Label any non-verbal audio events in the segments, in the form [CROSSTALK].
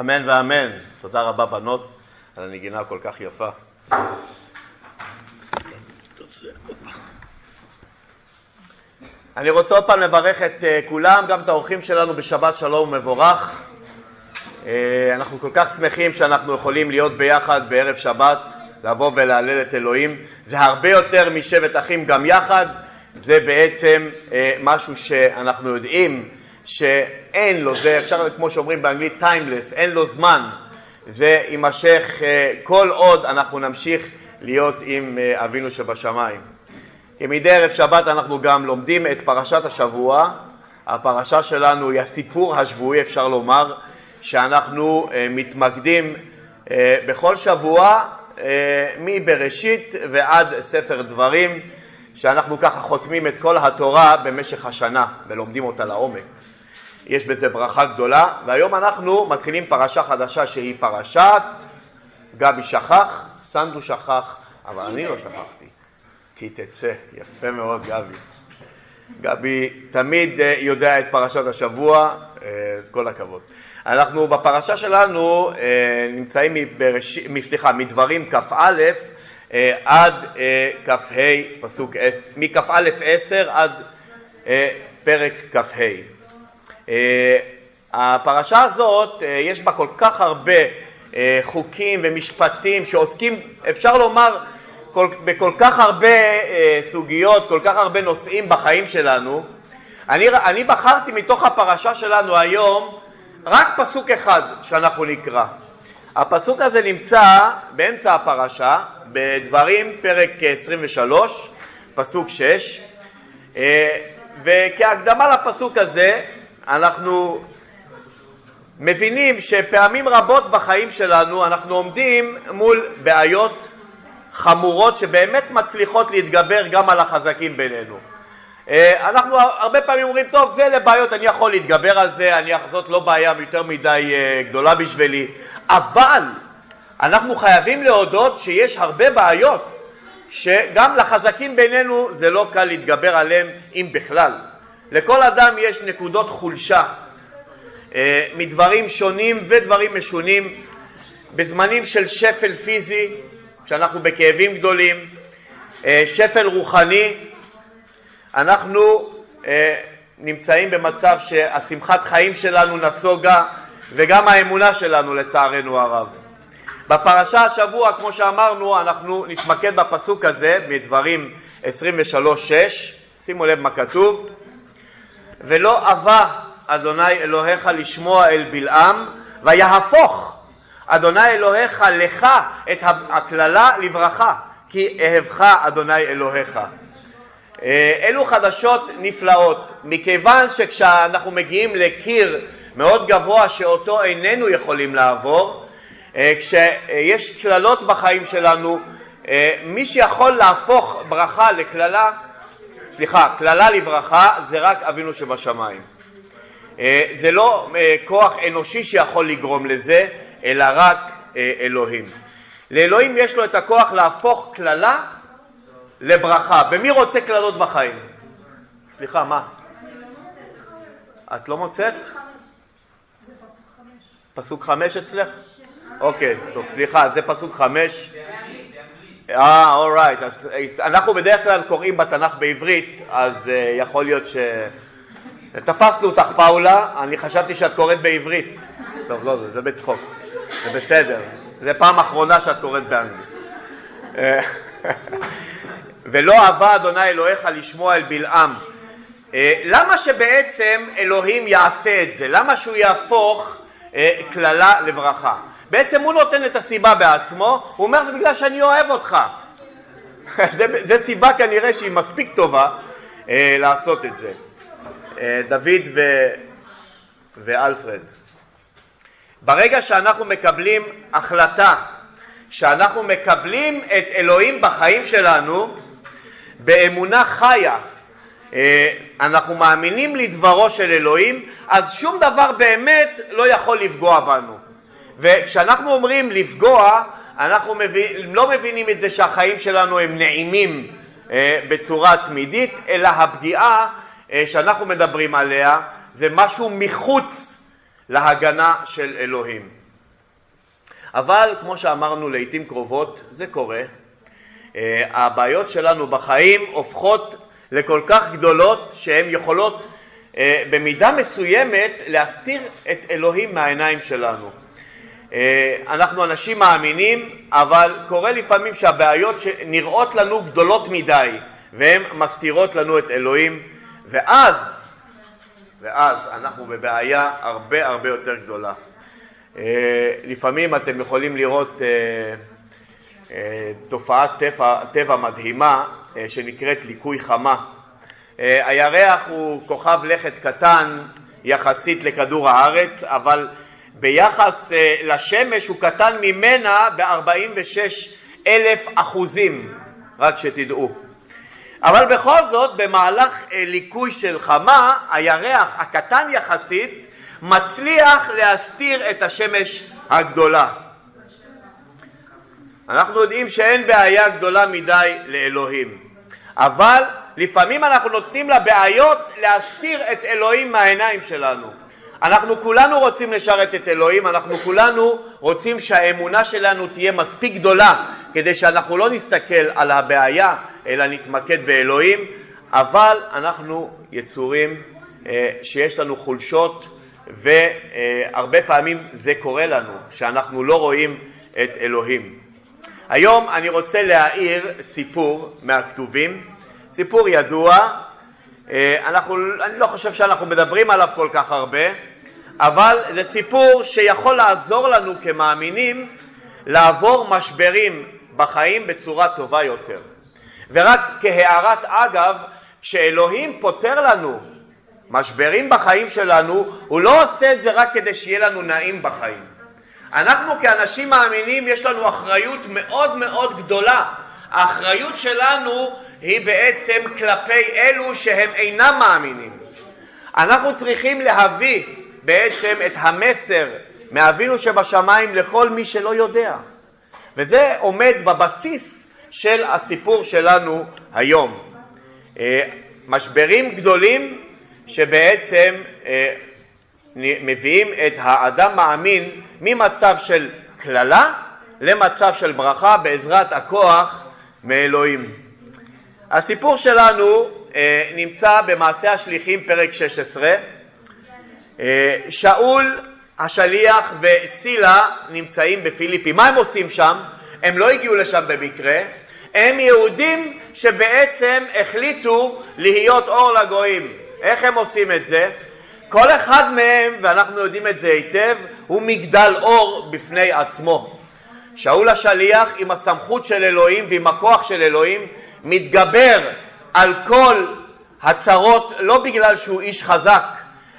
אמן ואמן. תודה רבה בנות על הנגינה הכל כך יפה. אני רוצה עוד פעם לברך את אה, כולם, גם את האורחים שלנו בשבת שלום ומבורך. אה, אנחנו כל כך שמחים שאנחנו יכולים להיות ביחד בערב שבת, לבוא ולהלל את אלוהים. זה הרבה יותר משבט אחים גם יחד, זה בעצם אה, משהו שאנחנו יודעים שאין לו, זה אפשר, כמו שאומרים באנגלית, timeless, אין לו זמן. זה יימשך כל עוד אנחנו נמשיך להיות עם אבינו שבשמיים. כמדי ערב שבת אנחנו גם לומדים את פרשת השבוע. הפרשה שלנו היא הסיפור השבועי, אפשר לומר, שאנחנו uh, מתמקדים בכל שבוע מבראשית ועד ספר דברים, שאנחנו ככה חותמים את כל התורה במשך השנה ולומדים אותה לעומק. יש בזה ברכה גדולה, והיום אנחנו מתחילים פרשה חדשה שהיא פרשת גבי שכח, סנדו שכח, אבל אני לא שכחתי. כי תצא. יפה מאוד, גבי. גבי תמיד אה, יודע את פרשת השבוע, אז אה, כל הכבוד. אנחנו בפרשה שלנו אה, נמצאים מבראש... סליחה, מדברים כ"א עד כ"ה, פסוק, מכ"א עשר עד פרק כ"ה. הפרשה הזאת, יש בה כל כך הרבה חוקים ומשפטים שעוסקים, אפשר לומר, כל, בכל כך הרבה אה, סוגיות, כל כך הרבה נושאים בחיים שלנו, אני, אני בחרתי מתוך הפרשה שלנו היום רק פסוק אחד שאנחנו נקרא. הפסוק הזה נמצא באמצע הפרשה, בדברים פרק 23, פסוק 6, אה, וכהקדמה לפסוק הזה אנחנו מבינים שפעמים רבות בחיים שלנו אנחנו עומדים מול בעיות חמורות שבאמת מצליחות להתגבר גם על החזקים בינינו. אה, אנחנו הרבה פעמים אומרים, טוב, זה לבעיות, אני יכול להתגבר על זה, אני, זאת לא בעיה יותר מדי אה, גדולה בשבילי, אבל אנחנו חייבים להודות שיש הרבה בעיות שגם לחזקים בינינו זה לא קל להתגבר עליהם, אם בכלל. לכל אדם יש נקודות חולשה אה, מדברים שונים ודברים משונים. בזמנים של שפל פיזי כשאנחנו בכאבים גדולים, אה, שפל רוחני, אנחנו אה, נמצאים במצב שהשמחת חיים שלנו נסוגה וגם האמונה שלנו לצערנו הרב. בפרשה השבוע, כמו שאמרנו, אנחנו נתמקד בפסוק הזה, מדברים 23-6, שימו לב מה כתוב: ולא אבה אדוני אלוהיך לשמוע אל בלעם, ויהפוך אדוני אלוהיך לך את הקללה לברכה, כי אהבך אדוני אלוהיך. אה, אלו חדשות נפלאות, מכיוון שכשאנחנו מגיעים לקיר מאוד גבוה שאותו איננו יכולים לעבור, אה, כשיש קללות בחיים שלנו, אה, מי שיכול להפוך ברכה לקללה, סליחה, קללה לברכה זה רק אבינו שבשמיים. זה לא כוח אנושי שיכול לגרום לזה, אלא רק אה, אלוהים. לאלוהים יש לו את הכוח להפוך קללה לברכה. ומי רוצה קללות בחיים? סליחה, מה? את לא מוצאת? פסוק חמש אצלך? אוקיי, טוב, סליחה, זה פסוק חמש. אה, אורייט, אז אה, אנחנו בדרך כלל קוראים בתנ"ך בעברית, אז uh, יכול להיות ש... תפסנו אותך פאולה, אני חשבתי שאת קוראת בעברית. טוב, לא, זה בצחוק. זה בסדר, זה פעם אחרונה שאת קוראת באנגלית. אה, [LAUGHS] ולא אהבה אדוני אלוהיך לשמוע אל בלעם. למה שבעצם אלוהים יעשה את זה? למה שהוא יהפוך קללה לברכה? בעצם הוא נותן את הסיבה בעצמו, הוא אומר זה בגלל שאני אוהב אותך. [LAUGHS] זה, זה סיבה כנראה שהיא מספיק טובה לעשות את זה. דוד ו, ואלפרד. ברגע שאנחנו מקבלים החלטה, שאנחנו מקבלים את אלוהים בחיים שלנו באמונה חיה, אה, אנחנו מאמינים לדברו של אלוהים, אז שום דבר באמת לא יכול לפגוע בנו. וכשאנחנו אומרים לפגוע, אנחנו מבין, לא מבינים את זה שהחיים שלנו הם נעימים אה, בצורה תמידית, אלא הפגיעה אה, שאנחנו מדברים עליה זה משהו מחוץ להגנה של אלוהים. אבל כמו שאמרנו לעיתים קרובות, זה קורה. אה, הבעיות שלנו בחיים הופכות לכל כך גדולות שהן יכולות אה, במידה מסוימת להסתיר את אלוהים מהעיניים שלנו. אה, אנחנו אנשים מאמינים, אבל קורה לפעמים שהבעיות שנראות לנו גדולות מדי והן מסתירות לנו את אלוהים, ואז, ואז אנחנו בבעיה הרבה הרבה יותר גדולה. אה, לפעמים אתם יכולים לראות תופעת טבע, טבע מדהימה שנקראת ליקוי חמה. הירח הוא כוכב לכת קטן יחסית לכדור הארץ, אבל ביחס אה, לשמש הוא קטן ממנה ב-46 אלף אחוזים, רק שתדעו. אבל בכל זאת, במהלך אה, ליקוי של חמה, הירח הקטן יחסית מצליח להסתיר את השמש הגדולה. אנחנו יודעים שאין בעיה גדולה מדי לאלוהים, אבל לפעמים אנחנו נותנים לבעיות להסתיר את אלוהים מהעיניים שלנו. אנחנו כולנו רוצים לשרת את אלוהים, אנחנו כולנו רוצים שהאמונה שלנו תהיה מספיק גדולה כדי שאנחנו לא נסתכל על הבעיה אלא נתמקד באלוהים, אבל אנחנו יצורים אה, שיש לנו חולשות והרבה פעמים זה קורה לנו, שאנחנו לא רואים את אלוהים. היום אני רוצה להעיר סיפור מהכתובים, סיפור ידוע, אה, אנחנו, אני לא חושב שאנחנו מדברים עליו כל כך הרבה, אבל זה סיפור שיכול לעזור לנו כמאמינים לעבור משברים בחיים בצורה טובה יותר. ורק כהערת אגב, כשאלוהים פותר לנו משברים בחיים שלנו, הוא לא עושה את זה רק כדי שיהיה לנו נעים בחיים. אנחנו כאנשים מאמינים יש לנו אחריות מאוד מאוד גדולה. האחריות שלנו היא בעצם כלפי אלו שהם אינם מאמינים. אנחנו צריכים להביא בעצם את המסר מאבינו שבשמיים לכל מי שלא יודע. וזה עומד בבסיס של הסיפור שלנו היום. אה, משברים גדולים שבעצם אה, מביאים את האדם מאמין ממצב של קללה למצב של ברכה בעזרת הכוח מאלוהים. הסיפור שלנו אה, נמצא במעשה השליחים פרק 16 אה, שאול השליח וסילה נמצאים בפיליפי. מה הם עושים שם? הם לא הגיעו לשם במקרה, הם יהודים שבעצם החליטו להיות אור לגויים. איך הם עושים את זה? כל אחד מהם, ואנחנו יודעים את זה היטב, הוא מגדל אור בפני עצמו. שאול השליח עם הסמכות של אלוהים ועם הכוח של אלוהים מתגבר על כל הצרות לא בגלל שהוא איש חזק,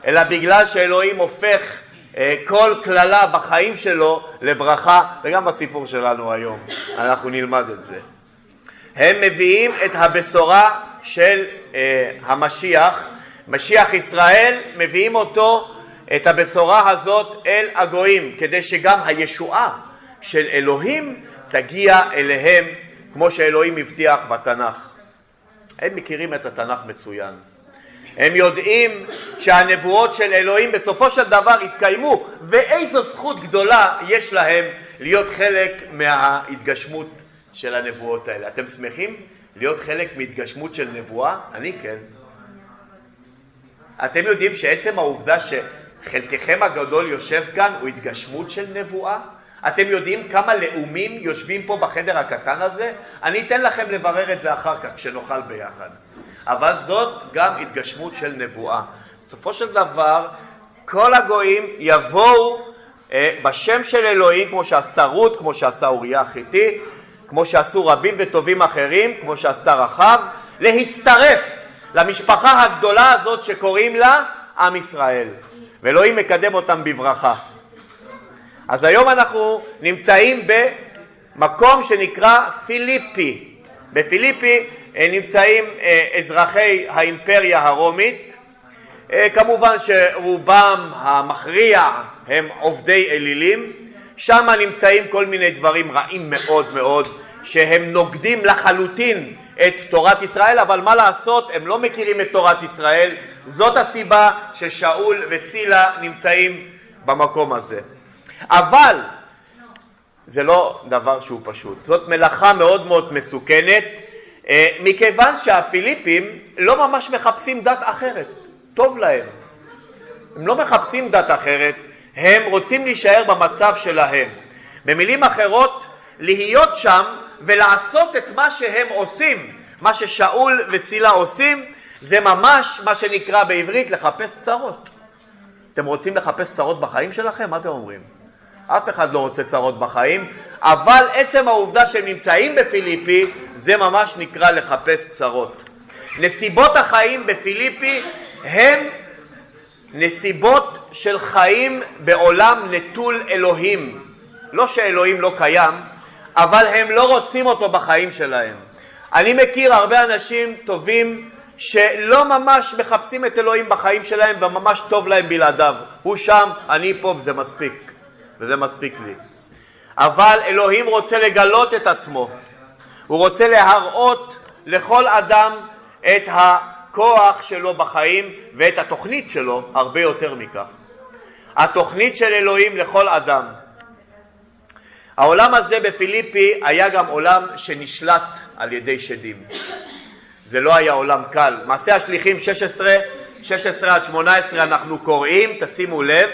אלא בגלל שאלוהים הופך אה, כל קללה בחיים שלו לברכה, וגם בסיפור שלנו היום אנחנו נלמד את זה. הם מביאים את הבשורה של אה, המשיח, משיח ישראל, מביאים אותו, את הבשורה הזאת אל הגויים, כדי שגם הישועה של אלוהים תגיע אליהם כמו שאלוהים הבטיח בתנ"ך. הם מכירים את התנ"ך מצוין. הם יודעים שהנבואות של אלוהים בסופו של דבר יתקיימו, ואיזו זכות גדולה יש להם להיות חלק מההתגשמות של הנבואות האלה. אתם שמחים להיות חלק מהתגשמות של נבואה? אני כן. אתם יודעים שעצם העובדה שחלקכם הגדול יושב כאן הוא התגשמות של נבואה? אתם יודעים כמה לאומים יושבים פה בחדר הקטן הזה? אני אתן לכם לברר את זה אחר כך כשנאכל ביחד. אבל זאת גם התגשמות של נבואה. בסופו של דבר, כל הגויים יבואו אה, בשם של אלוהים, כמו שעשתה רות, כמו שעשה אוריה החיתי, כמו שעשו רבים וטובים אחרים, כמו שעשתה רחב, להצטרף למשפחה הגדולה הזאת שקוראים לה עם ישראל. ואלוהים מקדם אותם בברכה. אז היום אנחנו נמצאים במקום שנקרא פיליפי. בפיליפי נמצאים אה, אזרחי האימפריה הרומית, אה, כמובן שרובם המכריע הם עובדי אלילים, שם נמצאים כל מיני דברים רעים מאוד מאוד שהם נוגדים לחלוטין את תורת ישראל, אבל מה לעשות, הם לא מכירים את תורת ישראל, זאת הסיבה ששאול וסילה נמצאים במקום הזה. אבל זה לא דבר שהוא פשוט. זאת מלאכה מאוד מאוד מסוכנת, אה, מכיוון שהפיליפים לא ממש מחפשים דת אחרת, טוב להם. הם לא מחפשים דת אחרת, הם רוצים להישאר במצב שלהם. במילים אחרות, להיות שם ולעשות את מה שהם עושים, מה ששאול וסילה עושים, זה ממש מה שנקרא בעברית לחפש צרות. אתם רוצים לחפש צרות בחיים שלכם? מה אתם אומרים? אף אחד לא רוצה צרות בחיים, אבל עצם העובדה שהם נמצאים בפיליפי זה ממש נקרא לחפש צרות. נסיבות החיים בפיליפי הם נסיבות של חיים בעולם נטול אלוהים. לא שאלוהים לא קיים, אבל הם לא רוצים אותו בחיים שלהם. אני מכיר הרבה אנשים טובים שלא ממש מחפשים את אלוהים בחיים שלהם וממש טוב להם בלעדיו. הוא שם, אני פה וזה מספיק, וזה מספיק לי. אבל אלוהים רוצה לגלות את עצמו, הוא רוצה להראות לכל אדם את הכוח שלו בחיים ואת התוכנית שלו הרבה יותר מכך. התוכנית של אלוהים לכל אדם. העולם הזה בפיליפי היה גם עולם שנשלט על ידי שדים. זה לא היה עולם קל. מעשה השליחים 16, 16 עד 18 אנחנו קוראים, תשימו לב.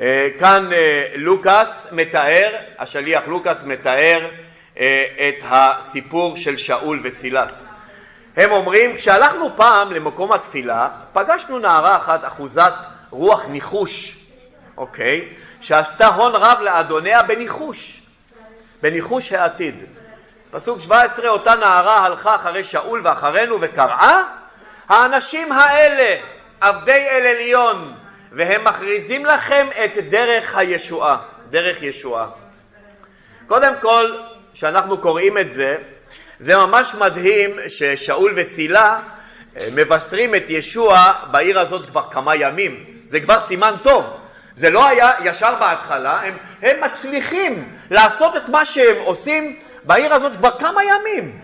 אה, כאן אה, לוקאס מתאר, השליח לוקאס מתאר אה, את הסיפור של שאול וסילס. הם אומרים, כשהלכנו פעם למקום התפילה, פגשנו נערה אחת אחוזת רוח ניחוש, אוקיי? שעשתה הון רב לאדוניה בניחוש, בניחוש העתיד. פסוק 17, אותה נערה הלכה אחרי שאול ואחרינו וקראה, האנשים האלה עבדי אל עליון, והם מכריזים לכם את דרך הישועה, דרך ישועה. קודם כל, כשאנחנו קוראים את זה, זה ממש מדהים ששאול וסילה אה, מבשרים את ישוע בעיר הזאת כבר כמה ימים. זה כבר סימן טוב. זה לא היה ישר בהתחלה, הם, הם מצליחים לעשות את מה שהם עושים בעיר הזאת כבר כמה ימים,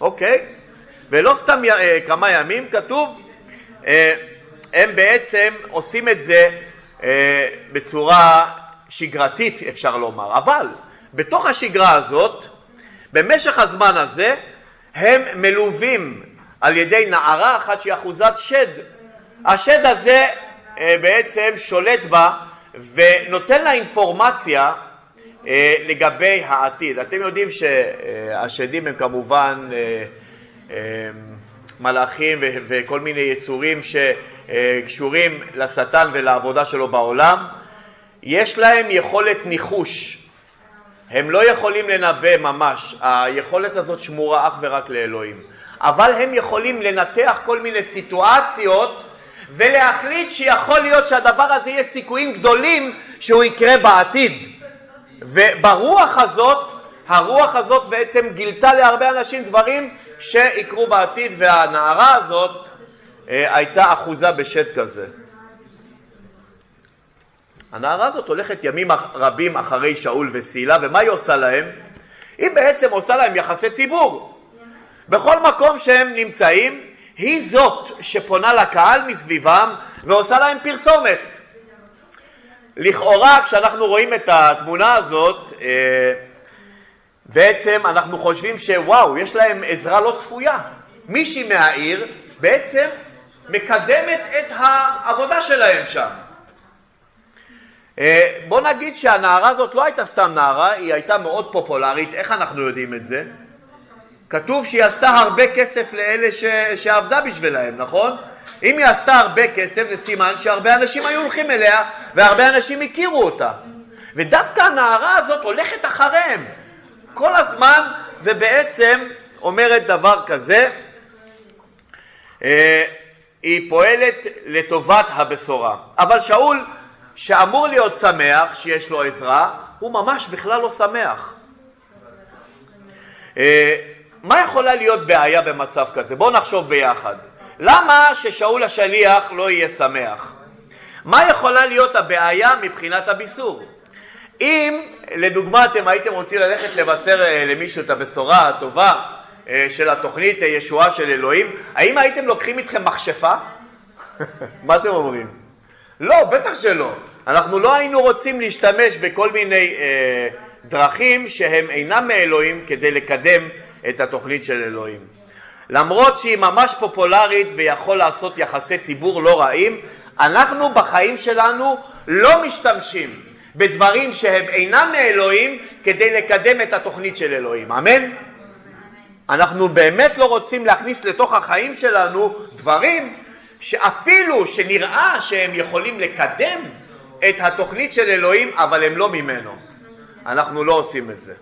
אוקיי? ולא סתם אה, כמה ימים, כתוב, אה, הם בעצם עושים את זה אה, בצורה שגרתית, אפשר לומר, אבל בתוך השגרה הזאת, במשך הזמן הזה, הם מלווים על ידי נערה אחת שהיא אחוזת שד. השד הזה אה, בעצם שולט בה ונותן לה אינפורמציה אה, לגבי העתיד. אתם יודעים שהשדים הם כמובן אה, אה, מלאכים וכל מיני יצורים שקשורים לשטן ולעבודה שלו בעולם. יש להם יכולת ניחוש. הם לא יכולים לנבא ממש, היכולת הזאת שמורה אך ורק לאלוהים. אבל הם יכולים לנתח כל מיני סיטואציות ולהחליט שיכול להיות שהדבר הזה יש סיכויים גדולים שהוא יקרה בעתיד. וברוח הזאת, הרוח הזאת בעצם גילתה להרבה אנשים דברים שיקרו בעתיד, והנערה הזאת אה, הייתה אחוזה בשד כזה. הנערה הזאת הולכת ימים רבים אחרי שאול וסילה, ומה היא עושה להם? היא בעצם עושה להם יחסי ציבור. בכל מקום שהם נמצאים, היא זאת שפונה לקהל מסביבם ועושה להם פרסומת. לכאורה כשאנחנו רואים את התמונה הזאת, אה, בעצם אנחנו חושבים שוואו, יש להם עזרה לא צפויה. מישהי מהעיר בעצם מקדמת את העבודה שלהם שם. אה, בוא נגיד שהנערה הזאת לא הייתה סתם נערה, היא הייתה מאוד פופולרית. איך אנחנו יודעים את זה? כתוב שהיא עשתה הרבה כסף לאלה ש... שעבדה בשבילהם, נכון? אם היא עשתה הרבה כסף זה סימן שהרבה אנשים היו הולכים אליה והרבה אנשים הכירו אותה. ודווקא הנערה הזאת הולכת אחריהם כל הזמן ובעצם אומרת דבר כזה, אה, היא פועלת לטובת הבשורה. אבל שאול, שאמור להיות שמח שיש לו עזרה, הוא ממש בכלל לא שמח. אה, מה יכולה להיות בעיה במצב כזה? בואו נחשוב ביחד. למה ששאול השליח לא יהיה שמח? מה יכולה להיות הבעיה מבחינת הביסור? אם לדוגמה אתם הייתם רוצים ללכת לבשר אה, למישהו את הבשורה הטובה של התוכנית אה, ישועה של אלוהים, האם הייתם לוקחים איתכם מכשפה? [LAUGHS] מה אתם אומרים? לא, בטח שלא. אנחנו לא היינו רוצים להשתמש בכל מיני אה, דרכים שהם אינם מאלוהים כדי לקדם את התוכנית של אלוהים. למרות שהיא ממש פופולרית ויכול לעשות יחסי ציבור לא רעים, אנחנו בחיים שלנו לא משתמשים בדברים שהם אינם מאלוהים כדי לקדם את התוכנית של אלוהים. אמן? אנחנו באמת לא רוצים להכניס לתוך החיים שלנו דברים שאפילו שנראה שהם יכולים לקדם את התוכנית של אלוהים, אבל הם לא ממנו. אנחנו לא עושים את זה.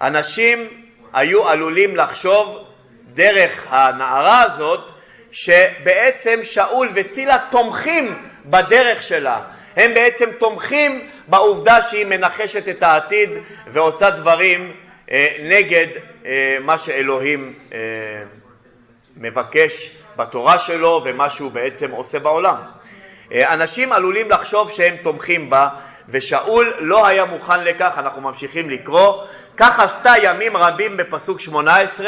אנשים היו עלולים לחשוב דרך הנערה הזאת שבעצם שאול וסילה תומכים בדרך שלה. הם בעצם תומכים בעובדה שהיא מנחשת את העתיד ועושה דברים אה, נגד אה, מה שאלוהים אה, מבקש בתורה שלו ומה שהוא בעצם עושה בעולם. אנשים עלולים לחשוב שהם תומכים בה ושאול לא היה מוכן לכך, אנחנו ממשיכים לקרוא, כך עשתה ימים רבים בפסוק 18,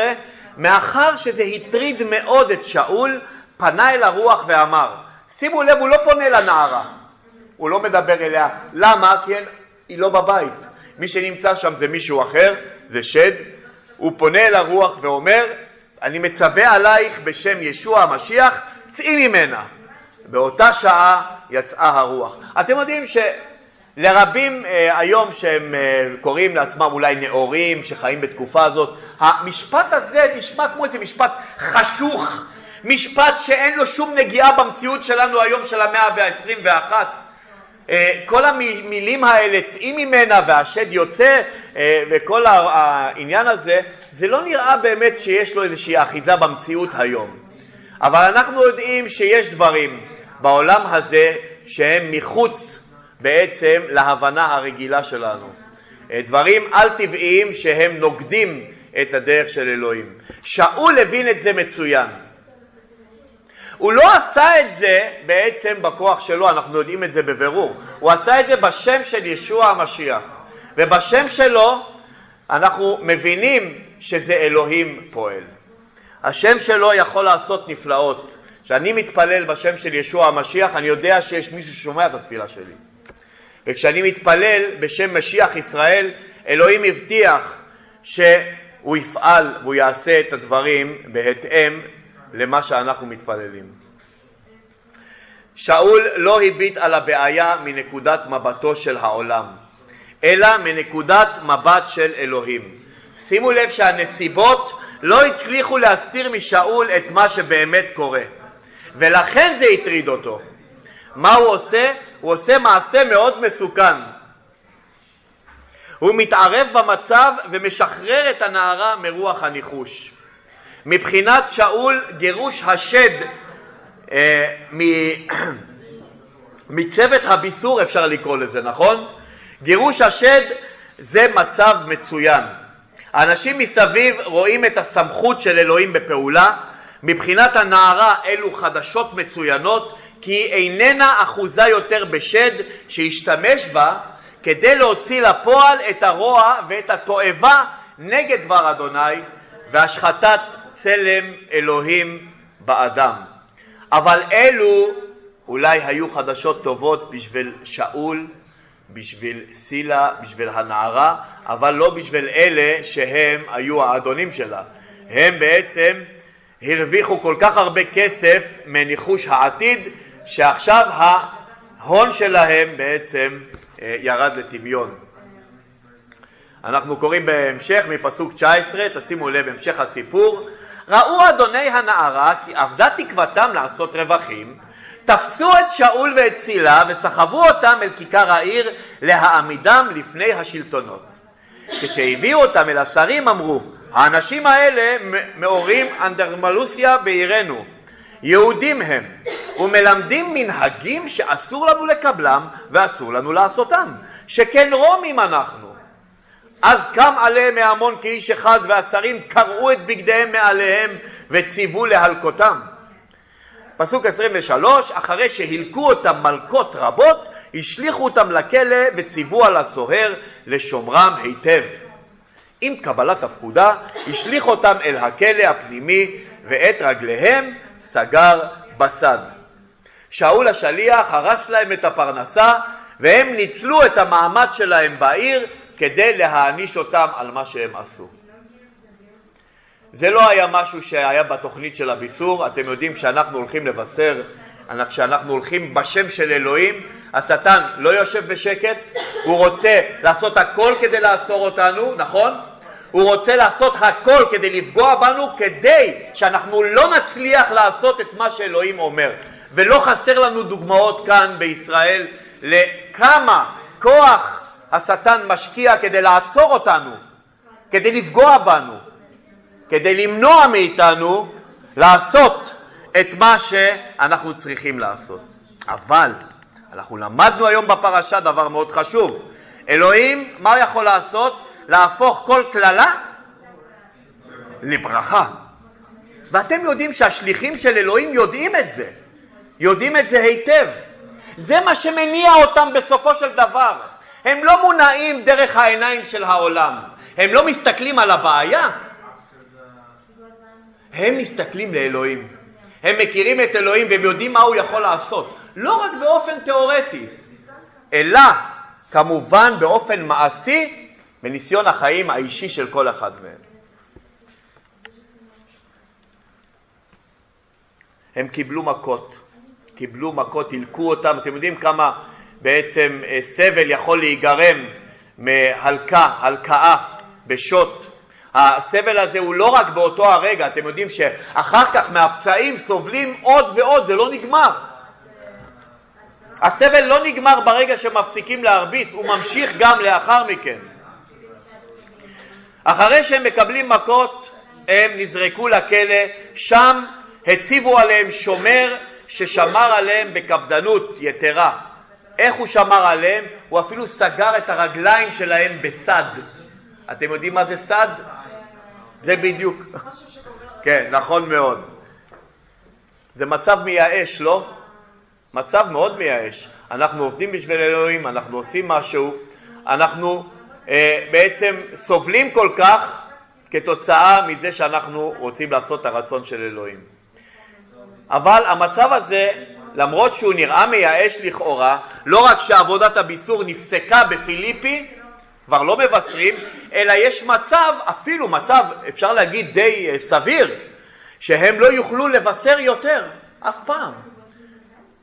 מאחר שזה הטריד מאוד את שאול, פנה אל הרוח ואמר, שימו לב, הוא לא פונה לנערה, הוא לא מדבר אליה, למה? כי היא לא בבית, מי שנמצא שם זה מישהו אחר, זה שד, הוא פונה אל הרוח ואומר, אני מצווה עלייך בשם ישוע המשיח, צאי ממנה. באותה שעה יצאה הרוח. אתם יודעים שלרבים אה, היום שהם אה, קוראים לעצמם אולי נאורים, שחיים בתקופה הזאת, המשפט הזה נשמע כמו איזה משפט חשוך, משפט שאין לו שום נגיעה במציאות שלנו היום של המאה ה-21. אה, כל המילים האלה, צאי ממנה והשד יוצא אה, וכל העניין הזה, זה לא נראה באמת שיש לו איזושהי אחיזה במציאות היום. אבל אנחנו יודעים שיש דברים בעולם הזה שהם מחוץ בעצם להבנה הרגילה שלנו. אה, דברים על-טבעיים שהם נוגדים את הדרך של אלוהים. שאול הבין את זה מצוין. הוא לא עשה את זה בעצם בכוח שלו, אנחנו יודעים את זה בבירור. הוא עשה את זה בשם של ישוע המשיח. ובשם שלו אנחנו מבינים שזה אלוהים פועל. השם שלו יכול לעשות נפלאות. כשאני מתפלל בשם של ישוע המשיח, אני יודע שיש מישהו ששומע את התפילה שלי. וכשאני מתפלל בשם משיח ישראל, אלוהים הבטיח שהוא יפעל והוא יעשה את הדברים בהתאם למה שאנחנו מתפללים. שאול לא הביט על הבעיה מנקודת מבטו של העולם, אלא מנקודת מבט של אלוהים. שימו לב שהנסיבות לא הצליחו להסתיר משאול את מה שבאמת קורה, ולכן זה הטריד אותו. מה הוא עושה? הוא עושה מעשה מאוד מסוכן. הוא מתערב במצב ומשחרר את הנערה מרוח הניחוש. מבחינת שאול גירוש השד אה, [CLEARS THROAT] מצוות הביסור אפשר לקרוא לזה, נכון? גירוש השד זה מצב מצוין. האנשים מסביב רואים את הסמכות של אלוהים בפעולה. מבחינת הנערה אלו חדשות מצוינות כי היא איננה אחוזה יותר בשד שהשתמש בה כדי להוציא לפועל את הרוע ואת התועבה נגד דבר אדוני והשחתת צלם אלוהים באדם. אבל אלו אולי היו חדשות טובות בשביל שאול, בשביל סילה, בשביל הנערה, אבל לא בשביל אלה שהם היו האדונים שלה. הם בעצם הרוויחו כל כך הרבה כסף מניחוש העתיד, שעכשיו ההון שלהם בעצם אה, ירד לטמיון. אנחנו קוראים בהמשך מפסוק 19, תשימו לב, המשך הסיפור. ראו אדוני הנערה כי אבדה תקוותם לעשות רווחים, תפסו את שאול ואת צילה וסחבו אותם אל כיכר העיר להעמידם לפני השלטונות. כשהביאו אותם אל השרים אמרו, האנשים האלה מעורים אנדרמלוסיה בעירנו, יהודים הם, ומלמדים מנהגים שאסור לנו לקבלם ואסור לנו לעשותם, שכן רומים אנחנו. אז קם עליהם מהמון כאיש אחד והשרים קרעו את בגדיהם מעליהם וציוו להלקותם. פסוק 23, אחרי שהלקו אותם מלקות רבות, השליכו אותם לכלא וציוו על הסוהר לשומרם היטב. עם קבלת הפקודה, השליך אותם אל הכלא הפנימי ואת רגליהם סגר בסד. שאול השליח הרס להם את הפרנסה והם ניצלו את המעמד שלהם בעיר כדי להעניש אותם על מה שהם עשו. זה לא היה משהו שהיה בתוכנית של הביסור, אתם יודעים כשאנחנו הולכים לבשר, כשאנחנו הולכים בשם של אלוהים, השטן לא יושב בשקט, הוא רוצה לעשות הכל כדי לעצור אותנו, נכון? הוא רוצה לעשות הכל כדי לפגוע בנו, כדי שאנחנו לא נצליח לעשות את מה שאלוהים אומר. ולא חסר לנו דוגמאות כאן בישראל לכמה כוח השטן משקיע כדי לעצור אותנו, כדי לפגוע בנו, כדי למנוע מאיתנו לעשות את מה שאנחנו צריכים לעשות. אבל אנחנו למדנו היום בפרשה דבר מאוד חשוב. אלוהים, מה הוא יכול לעשות? להפוך כל קללה לברכה. ואתם יודעים שהשליחים של אלוהים יודעים את זה, יודעים את זה היטב. זה מה שמניע אותם בסופו של דבר. הם לא מונעים דרך העיניים של העולם, הם לא מסתכלים על הבעיה, הם מסתכלים לאלוהים. הם מכירים את אלוהים והם יודעים מה הוא יכול לעשות, לא רק באופן תיאורטי, אלא כמובן באופן מעשי בניסיון החיים האישי של כל אחד מהם. הם קיבלו מכות, קיבלו מכות, הלקו אותם, אתם יודעים כמה בעצם אה, סבל יכול להיגרם מהלקה, הלקאה, בשוט. הסבל הזה הוא לא רק באותו הרגע, אתם יודעים שאחר כך מהפצעים סובלים עוד ועוד, זה לא נגמר. הסבל לא נגמר ברגע שמפסיקים להרביץ, הוא ממשיך גם לאחר מכן. אחרי שהם מקבלים מכות, הם נזרקו לכלא, שם הציבו עליהם שומר ששמר עליהם בקפדנות יתרה. איך הוא שמר עליהם? הוא אפילו סגר את הרגליים שלהם בסד. אתם יודעים מה זה סד? זה בדיוק. כן, נכון מאוד. זה מצב מייאש, לא? מצב מאוד מייאש. אנחנו עובדים בשביל אלוהים, אנחנו עושים משהו, אנחנו אה, בעצם סובלים כל כך כתוצאה מזה שאנחנו רוצים לעשות את הרצון של אלוהים. אבל המצב הזה, למרות שהוא נראה מייאש לכאורה, לא רק שעבודת הביסור נפסקה בפיליפי, כבר לא מבשרים, אלא יש מצב, אפילו מצב, אפשר להגיד די אה, סביר, שהם לא יוכלו לבשר יותר, אף פעם.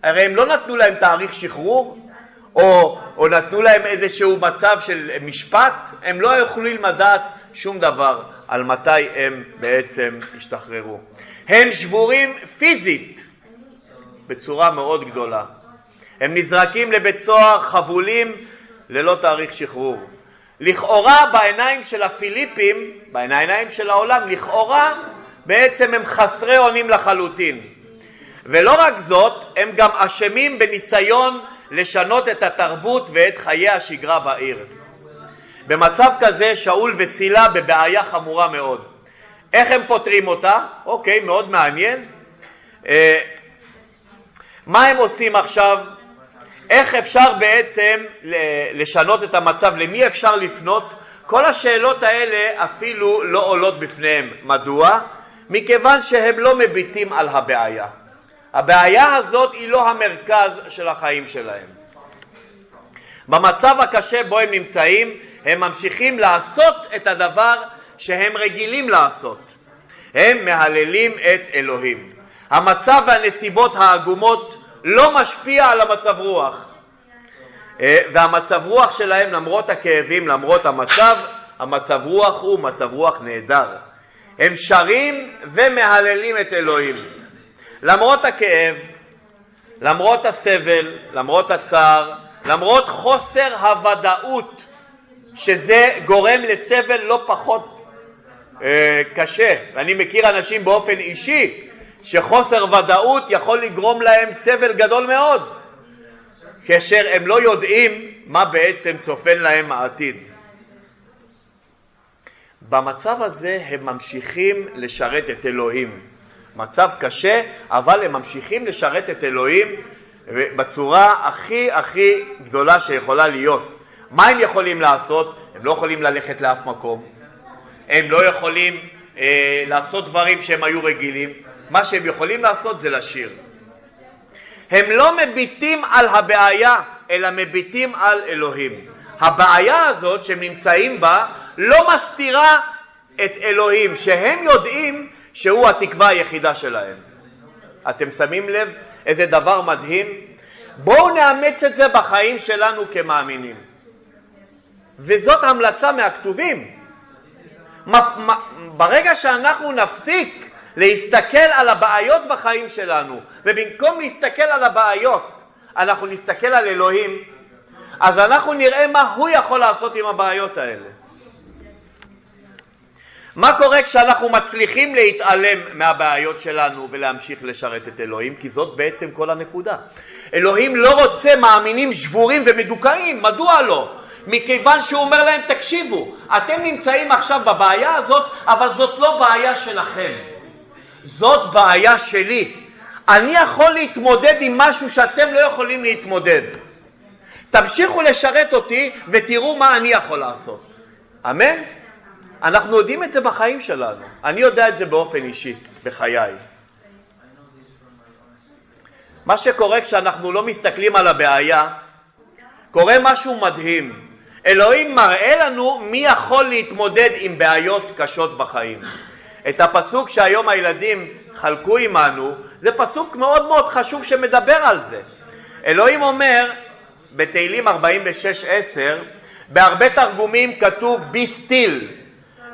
הרי הם לא נתנו להם תאריך שחרור, או, או נתנו להם איזשהו מצב של משפט, הם לא יכולים לדעת שום דבר על מתי הם בעצם השתחררו. הם שבורים פיזית בצורה מאוד גדולה. הם נזרקים לבית סוהר חבולים ללא תאריך שחרור. לכאורה בעיניים של הפיליפים, בעיניים של העולם, לכאורה בעצם הם חסרי אונים לחלוטין. ולא רק זאת, הם גם אשמים בניסיון לשנות את התרבות ואת חיי השגרה בעיר. במצב כזה שאול וסילה בבעיה חמורה מאוד. איך הם פותרים אותה? אוקיי, מאוד מעניין. מה הם עושים עכשיו? איך אפשר בעצם לשנות את המצב? למי אפשר לפנות? כל השאלות האלה אפילו לא עולות בפניהם. מדוע? מכיוון שהם לא מביטים על הבעיה. הבעיה הזאת היא לא המרכז של החיים שלהם. במצב הקשה בו הם נמצאים, הם ממשיכים לעשות את הדבר שהם רגילים לעשות. הם מהללים את אלוהים. המצב והנסיבות העגומות לא משפיע על המצב רוח. אה, והמצב רוח שלהם, למרות הכאבים, למרות המצב, המצב רוח הוא מצב רוח נהדר. הם שרים ומהללים את אלוהים. למרות הכאב, למרות הסבל, למרות הצער, למרות חוסר הוודאות שזה גורם לסבל לא פחות אה, קשה. ואני מכיר אנשים באופן אישי שחוסר ודאות יכול לגרום להם סבל גדול מאוד, כאשר הם לא יודעים מה בעצם צופן להם העתיד. במצב הזה הם ממשיכים לשרת את אלוהים. מצב קשה, אבל הם ממשיכים לשרת את אלוהים בצורה הכי הכי גדולה שיכולה להיות. מה הם יכולים לעשות? הם לא יכולים ללכת לאף מקום, הם לא יכולים אה, לעשות דברים שהם היו רגילים, מה שהם יכולים לעשות זה לשיר. הם לא מביטים על הבעיה, אלא מביטים על אלוהים. הבעיה הזאת שהם נמצאים בה לא מסתירה את אלוהים, שהם יודעים שהוא התקווה היחידה שלהם. אתם שמים לב איזה דבר מדהים? בואו נאמץ את זה בחיים שלנו כמאמינים. וזאת המלצה מהכתובים. ברגע שאנחנו נפסיק להסתכל על הבעיות בחיים שלנו, ובמקום להסתכל על הבעיות, אנחנו נסתכל על אלוהים, אז אנחנו נראה מה הוא יכול לעשות עם הבעיות האלה. מה קורה כשאנחנו מצליחים להתעלם מהבעיות שלנו ולהמשיך לשרת את אלוהים? כי זאת בעצם כל הנקודה. אלוהים לא רוצה מאמינים שבורים ומדוכאים, מדוע לא? מכיוון שהוא אומר להם, תקשיבו, אתם נמצאים עכשיו בבעיה הזאת, אבל זאת לא בעיה שלכם, זאת בעיה שלי. אני יכול להתמודד עם משהו שאתם לא יכולים להתמודד. תמשיכו לשרת אותי ותראו מה אני יכול לעשות. אמן? אנחנו יודעים את זה בחיים שלנו. אני יודע את זה באופן אישי, בחיי. מה שקורה כשאנחנו לא מסתכלים על הבעיה, קורה משהו מדהים. אלוהים מראה לנו מי יכול להתמודד עם בעיות קשות בחיים. את הפסוק שהיום הילדים חלקו עמנו, זה פסוק מאוד מאוד חשוב שמדבר על זה. אלוהים אומר בתהילים 46-10, בהרבה תרגומים כתוב be still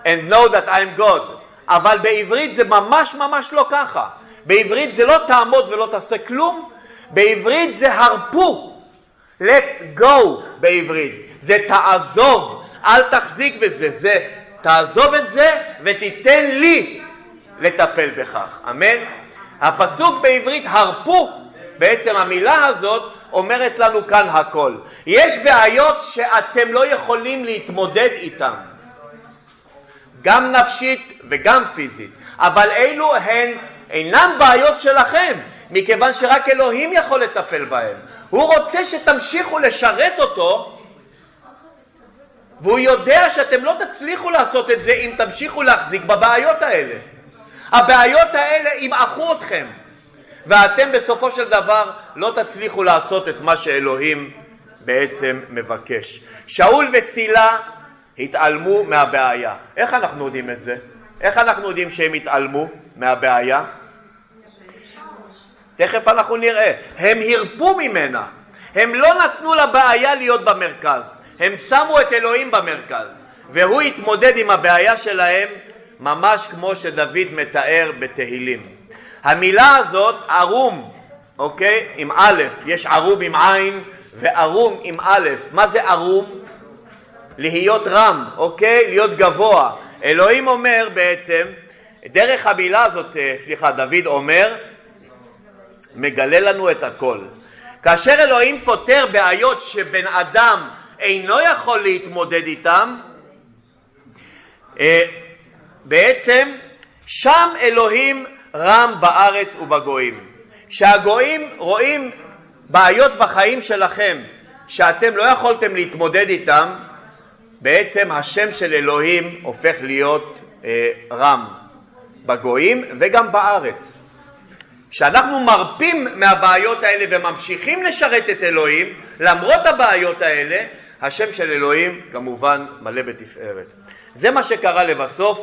and know that I'm God, אבל בעברית זה ממש ממש לא ככה. בעברית זה לא תעמוד ולא תעשה כלום, בעברית זה הרפו, let go בעברית. זה תעזוב, אל תחזיק בזה, זה תעזוב את זה ותיתן לי לטפל בכך, אמן? הפסוק בעברית הרפו, בעצם המילה הזאת אומרת לנו כאן הכל. יש בעיות שאתם לא יכולים להתמודד איתן, גם נפשית וגם פיזית, אבל אלו הן אינן בעיות שלכם, מכיוון שרק אלוהים יכול לטפל בהן. הוא רוצה שתמשיכו לשרת אותו והוא יודע שאתם לא תצליחו לעשות את זה אם תמשיכו להחזיק בבעיות האלה. הבעיות האלה ימעכו אתכם, ואתם בסופו של דבר לא תצליחו לעשות את מה שאלוהים בעצם מבקש. שאול וסילה התעלמו מהבעיה. איך אנחנו יודעים את זה? איך אנחנו יודעים שהם התעלמו מהבעיה? תכף אנחנו נראה. הם הרפו ממנה. הם לא נתנו לבעיה להיות במרכז. הם שמו את אלוהים במרכז, והוא התמודד עם הבעיה שלהם ממש כמו שדוד מתאר בתהילים. המילה הזאת, ערום, אוקיי? עם א', יש ערום עם עין וערום עם א'. מה זה ערום? להיות רם, אוקיי? להיות גבוה. אלוהים אומר בעצם, דרך המילה הזאת, אה, סליחה, דוד אומר, מגלה לנו את הכל. כאשר אלוהים פותר בעיות שבן אדם אינו יכול להתמודד איתם, אה, בעצם שם אלוהים רם בארץ ובגויים. כשהגויים רואים בעיות בחיים שלכם שאתם לא יכולתם להתמודד איתם, בעצם השם של אלוהים הופך להיות אה, רם בגויים וגם בארץ. כשאנחנו מרפים מהבעיות האלה וממשיכים לשרת את אלוהים למרות הבעיות האלה, השם של אלוהים כמובן מלא בתפארת. זה מה שקרה לבסוף,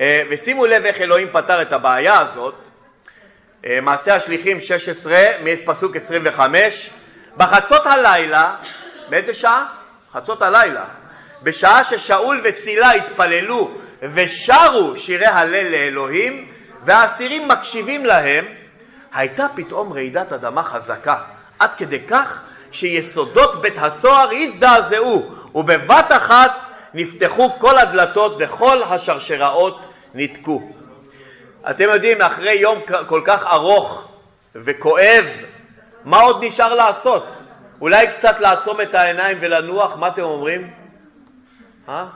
אה, ושימו לב איך אלוהים פתר את הבעיה הזאת. אה, מעשה השליחים 16, מפסוק 25, בחצות הלילה, באיזה שעה? חצות הלילה. בשעה ששאול וסילה התפללו ושרו שירי הלל לאלוהים, והאסירים מקשיבים להם, הייתה פתאום רעידת אדמה חזקה, עד כדי כך שיסודות בית הסוהר הזדעזעו, ובבת אחת נפתחו כל הדלתות וכל השרשראות ניתקו. אתם יודעים, אחרי יום כל כך ארוך וכואב, מה עוד נשאר לעשות? אולי קצת לעצום את העיניים ולנוח? מה אתם אומרים? אה?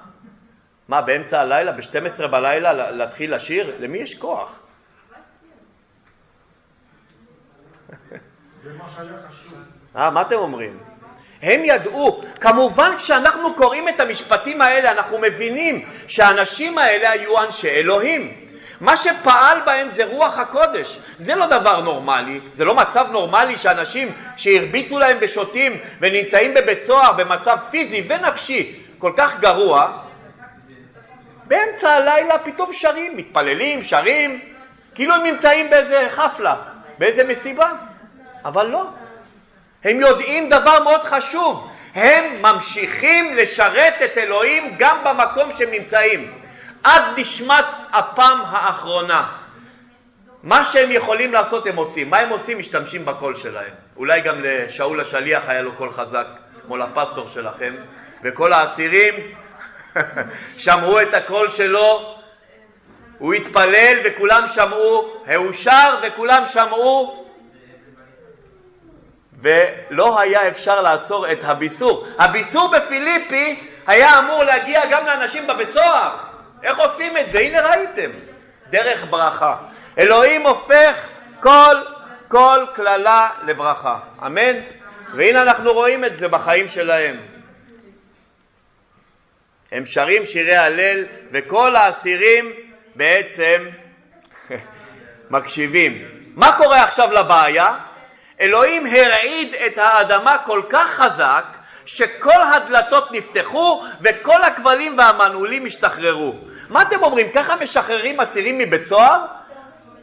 מה, באמצע הלילה, ב-12 בלילה, להתחיל לשיר? למי יש כוח? זה מה שהיה חשוב. אה, מה אתם אומרים? הם ידעו. כמובן כשאנחנו קוראים את המשפטים האלה אנחנו מבינים שהאנשים האלה היו אנשי אלוהים. מה שפעל בהם זה רוח הקודש. זה לא דבר נורמלי, זה לא מצב נורמלי שאנשים שהרביצו להם בשוטים ונמצאים בבית סוהר במצב פיזי ונפשי כל כך גרוע, באמצע הלילה פתאום שרים, מתפללים, שרים, כאילו הם נמצאים באיזה חפלה, באיזה מסיבה, אבל לא. הם יודעים דבר מאוד חשוב, הם ממשיכים לשרת את אלוהים גם במקום שהם נמצאים, עד נשמת אפם האחרונה. מה שהם יכולים לעשות הם עושים. מה הם עושים? משתמשים בקול שלהם. אולי גם לשאול השליח היה לו קול חזק, כמו לפסטור שלכם, וכל האסירים [LAUGHS] שמעו את הקול שלו, הוא התפלל וכולם שמעו, הוא שר וכולם שמעו, ולא היה אפשר לעצור את הביסור. הביסור בפיליפי היה אמור להגיע גם לאנשים בבית סוהר. איך עושים את זה? הנה ראיתם, דרך ברכה. אלוהים הופך כל, כל קללה לברכה. אמן? והנה אנחנו רואים את זה בחיים שלהם. הם שרים שירי הלל, וכל האסירים בעצם [LAUGHS] מקשיבים. מה קורה עכשיו לבעיה? אלוהים הרעיד את האדמה כל כך חזק שכל הדלתות נפתחו וכל הכבלים והמנעולים השתחררו. מה אתם אומרים? ככה משחררים אסירים מבית סוהר?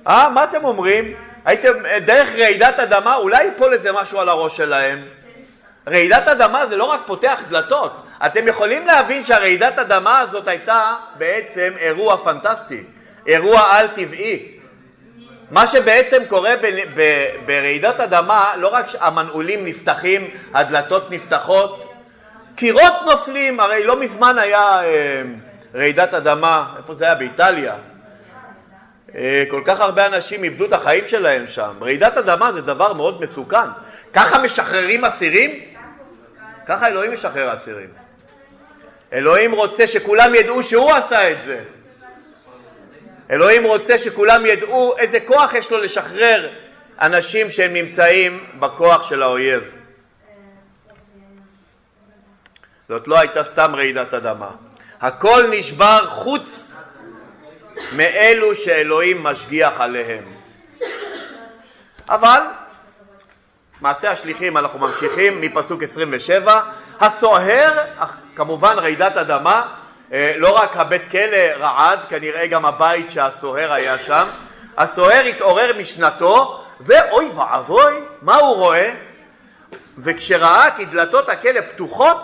אה, מה אתם אומרים? הייתם דרך רעידת אדמה, אולי ייפול איזה משהו על הראש שלהם. רעידת אדמה זה לא רק פותח דלתות. אתם יכולים להבין שהרעידת אדמה הזאת הייתה בעצם אירוע פנטסטי, אירוע על-טבעי. מה שבעצם קורה ברעידת אדמה, לא רק המנעולים נפתחים, הדלתות נפתחות, קירות נופלים, הרי לא מזמן היה אה, רעידת אדמה, איפה זה היה? באיטליה. אה, כל כך הרבה אנשים איבדו את החיים שלהם שם. רעידת אדמה זה דבר מאוד מסוכן. ככה משחררים אסירים? ככה אלוהים משחרר אסירים. אלוהים רוצה שכולם ידעו שהוא עשה את זה. אלוהים רוצה שכולם ידעו איזה כוח יש לו לשחרר אנשים שהם נמצאים בכוח של האויב. זאת לא הייתה סתם רעידת אדמה. הכל נשבר חוץ מאלו שאלוהים משגיח עליהם. אבל מעשה השליחים אנחנו ממשיכים מפסוק 27 הסוהר, כמובן רעידת אדמה, לא רק הבית כלא רעד, כנראה גם הבית שהסוהר היה שם. הסוהר התעורר משנתו, ואוי ואבוי, מה הוא רואה? וכשראה כי דלתות הכלא פתוחות,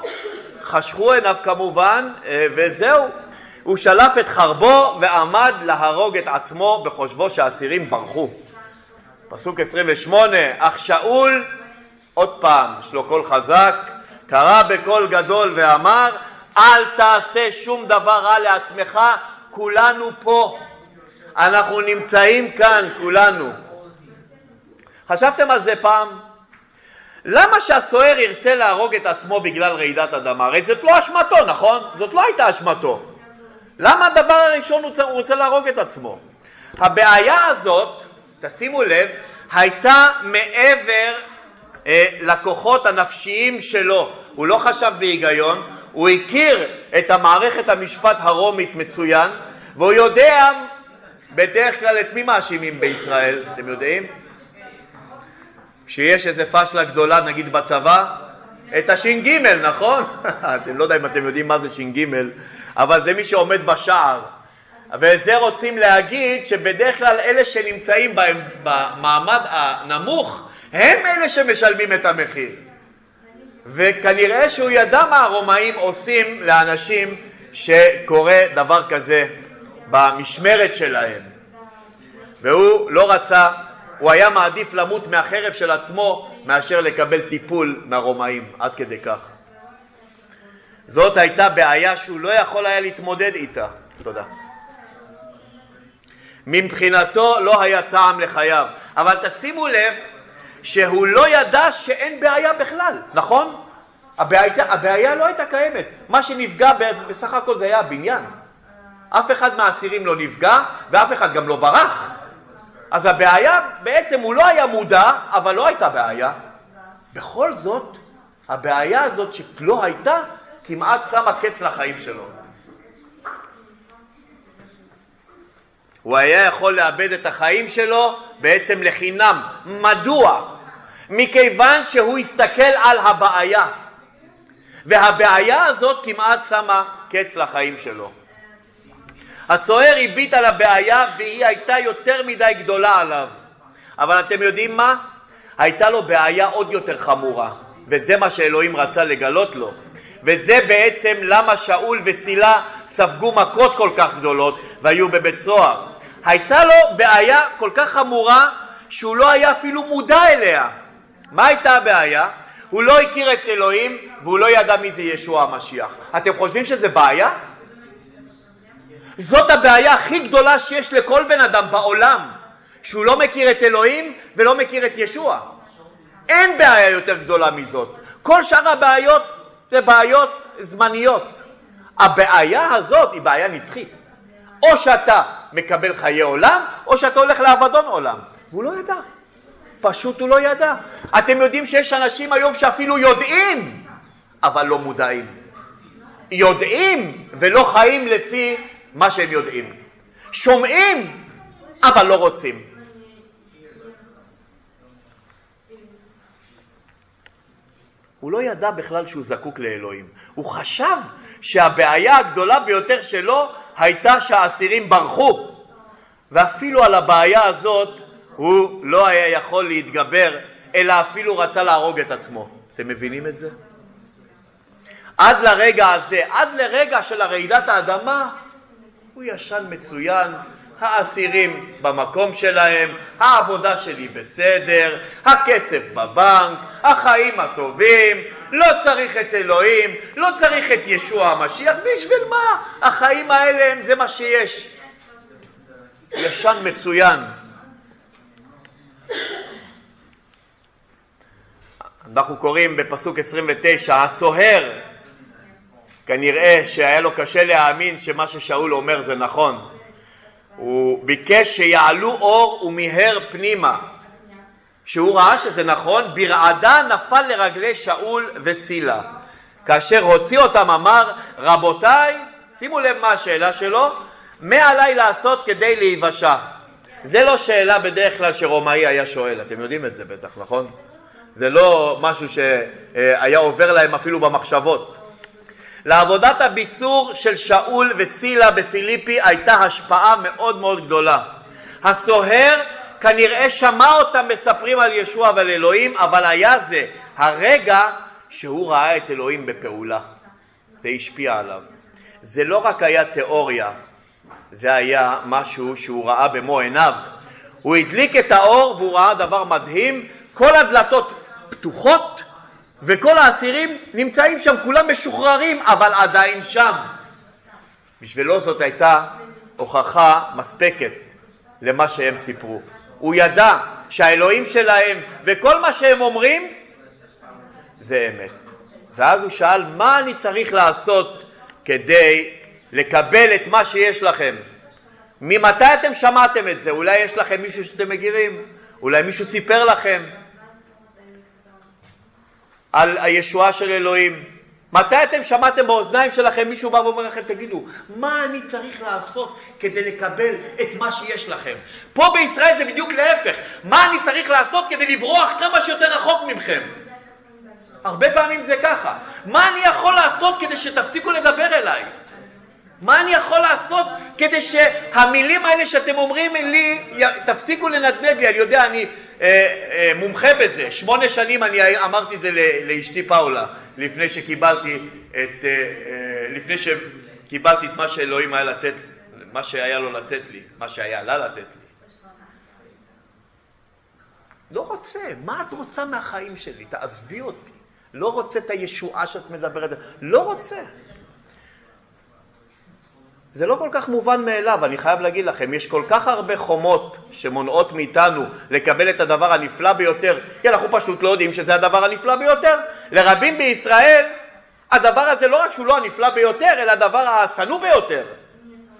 חשכו עיניו כמובן, אה, וזהו. הוא שלף את חרבו ועמד להרוג את עצמו בחושבו שהאסירים ברחו. פסוק 28, אך שאול, עוד פעם, יש לו קול חזק, קרא בקול גדול ואמר, אל תעשה שום דבר רע לעצמך, כולנו פה. אנחנו נמצאים כאן, כולנו. חשבתם על זה פעם? למה שהסוהר ירצה להרוג את עצמו בגלל רעידת אדמה? הרי זאת לא אשמתו, נכון? זאת לא הייתה אשמתו. למה הדבר הראשון הוא רוצה להרוג את עצמו? הבעיה הזאת, תשימו לב, הייתה מעבר לכוחות הנפשיים שלו. הוא לא חשב בהיגיון, הוא הכיר את המערכת המשפט הרומית מצוין, והוא יודע בדרך כלל את מי מאשימים בישראל, אתם יודעים? כשיש איזה פשלה גדולה, נגיד בצבא, את הש"ג, נכון? [LAUGHS] אתם לא יודע אם אתם יודעים מה זה ש"ג, אבל זה מי שעומד בשער. וזה רוצים להגיד שבדרך כלל אלה שנמצאים במעמד הנמוך הם אלה שמשלמים את המחיר. וכנראה שהוא ידע מה הרומאים עושים לאנשים שקורה דבר כזה במשמרת שלהם. והוא לא רצה, הוא היה מעדיף למות מהחרב של עצמו מאשר לקבל טיפול מהרומאים, עד כדי כך. זאת הייתה בעיה שהוא לא יכול היה להתמודד איתה. תודה. מבחינתו לא היה טעם לחייו, אבל תשימו לב שהוא לא ידע שאין בעיה בכלל, נכון? הבעיה, הבעיה לא הייתה קיימת. מה שנפגע בסך הכל זה היה הבניין. אף אחד מהאסירים לא נפגע ואף אחד גם לא ברח. אז הבעיה, בעצם הוא לא היה מודע, אבל לא הייתה בעיה. בכל זאת, הבעיה הזאת שלא הייתה, כמעט שמה קץ לחיים שלו. הוא היה יכול לאבד את החיים שלו בעצם לחינם. מדוע? מכיוון שהוא הסתכל על הבעיה, והבעיה הזאת כמעט שמה קץ לחיים שלו. הסוהר הביט על הבעיה והיא הייתה יותר מדי גדולה עליו. אבל אתם יודעים מה? הייתה לו בעיה עוד יותר חמורה, וזה מה שאלוהים רצה לגלות לו. וזה בעצם למה שאול וסילה ספגו מכות כל כך גדולות והיו בבית סוהר. הייתה לו בעיה כל כך חמורה שהוא לא היה אפילו מודע אליה. מה הייתה הבעיה? הוא לא הכיר את אלוהים והוא לא ידע מי זה ישוע המשיח. אתם חושבים שזה בעיה? זאת הבעיה הכי גדולה שיש לכל בן אדם בעולם, שהוא לא מכיר את אלוהים ולא מכיר את ישוע. אין בעיה יותר גדולה מזאת. כל שאר הבעיות זה בעיות זמניות. הבעיה הזאת היא בעיה נצחית. או שאתה מקבל חיי עולם, או שאתה הולך לאבדון עולם. והוא לא ידע. פשוט הוא לא ידע. אתם יודעים שיש אנשים היום שאפילו יודעים, אבל לא מודעים. יודעים ולא חיים לפי מה שהם יודעים. שומעים, אבל לא רוצים. הוא לא ידע בכלל שהוא זקוק לאלוהים. הוא חשב שהבעיה הגדולה ביותר שלו הייתה שהאסירים ברחו. ואפילו על הבעיה הזאת הוא לא היה יכול להתגבר, אלא אפילו רצה להרוג את עצמו. אתם מבינים את זה? עד לרגע הזה, עד לרגע של הרעידת האדמה, הוא ישן מצוין, האסירים במקום שלהם, העבודה שלי בסדר, הכסף בבנק, החיים הטובים, לא צריך את אלוהים, לא צריך את ישוע המשיח, בשביל מה? החיים האלה הם זה מה שיש. ישן מצוין. אנחנו קוראים בפסוק 29, הסוהר, כנראה שהיה לו קשה להאמין שמה ששאול אומר זה נכון. הוא ביקש שיעלו אור ומיהר פנימה. כשהוא ראה שזה נכון, ברעדה נפל לרגלי שאול וסילה. כאשר הוציא אותם אמר, רבותיי, שימו לב מה השאלה שלו, מה עליי לעשות כדי להיוושע? זה לא שאלה בדרך כלל שרומאי היה שואל, אתם יודעים את זה בטח, נכון? זה לא משהו שהיה עובר להם אפילו במחשבות. לעבודת הביסור של שאול וסילה בפיליפי הייתה השפעה מאוד מאוד גדולה. הסוהר כנראה שמע אותם מספרים על ישוע ועל אלוהים, אבל היה זה הרגע שהוא ראה את אלוהים בפעולה. זה השפיע עליו. זה לא רק היה תיאוריה, זה היה משהו שהוא ראה במו עיניו. הוא הדליק את האור והוא ראה דבר מדהים, כל הדלתות פתוחות וכל האסירים נמצאים שם, כולם משוחררים, אבל עדיין שם. בשבילו זאת הייתה הוכחה מספקת למה שהם סיפרו. הוא ידע שהאלוהים שלהם וכל מה שהם אומרים זה אמת. ואז הוא שאל, מה אני צריך לעשות כדי לקבל את מה שיש לכם? ממתי אתם שמעתם את זה? אולי יש לכם מישהו שאתם מכירים? אולי מישהו סיפר לכם? על הישועה של אלוהים. מתי אתם שמעתם באוזניים שלכם מישהו בא ואומר לכם, תגידו, מה אני צריך לעשות כדי לקבל את מה שיש לכם? פה בישראל זה בדיוק להפך, מה אני צריך לעשות כדי לברוח כמה שיותר רחוק מכם? הרבה פעמים זה ככה. מה אני יכול לעשות כדי שתפסיקו לדבר אליי? מה אני יכול לעשות כדי שהמילים האלה שאתם אומרים לי, תפסיקו לנדנד לי, אני יודע, אני אה, אה, מומחה בזה. שמונה שנים אני אמרתי את זה לאשתי פאולה, לפני שקיבלתי את, אה, אה, לפני שקיבלתי את מה שאלוהים היה לתת, מה שהיה לו לתת לי, מה שהיה לה לתת לי. לא רוצה, מה את רוצה מהחיים שלי? תעזבי אותי. לא רוצה את הישועה שאת מדברת, לא רוצה. זה לא כל כך מובן מאליו, אני חייב להגיד לכם, יש כל כך הרבה חומות שמונעות מאיתנו לקבל את הדבר הנפלא ביותר, כי אנחנו פשוט לא יודעים שזה הדבר הנפלא ביותר. לרבים בישראל, הדבר הזה לא רק שהוא לא הנפלא ביותר, אלא הדבר השנוא ביותר.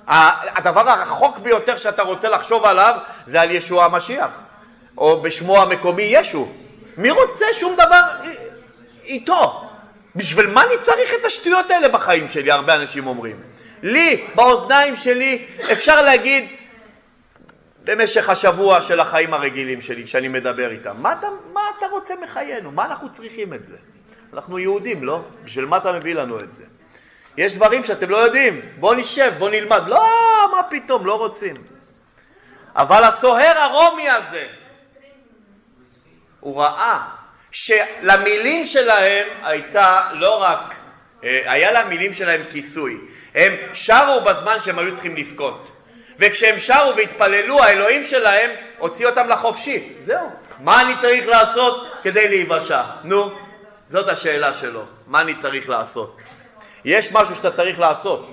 הדבר הרחוק ביותר שאתה רוצה לחשוב עליו זה על ישוע המשיח, או בשמו המקומי ישו. מי רוצה שום דבר איתו? בשביל מה אני צריך את השטויות האלה בחיים שלי, הרבה אנשים אומרים. לי, באוזניים שלי, אפשר להגיד, במשך השבוע של החיים הרגילים שלי, כשאני מדבר איתם. מה אתה, מה אתה רוצה מחיינו? מה אנחנו צריכים את זה? אנחנו יהודים, לא? בשביל מה אתה מביא לנו את זה? יש דברים שאתם לא יודעים, בואו נשב, בואו נלמד. לא, מה פתאום, לא רוצים. אבל הסוהר הרומי הזה, הוא ראה שלמילים שלהם הייתה לא רק, אה, היה למילים שלהם כיסוי. הם שרו בזמן שהם היו צריכים לבכות. וכשהם שרו והתפללו, האלוהים שלהם הוציא אותם לחופשי. זהו. מה אני צריך לעשות כדי להיוושע? נו, זאת השאלה שלו. מה אני צריך לעשות? יש משהו שאתה צריך לעשות.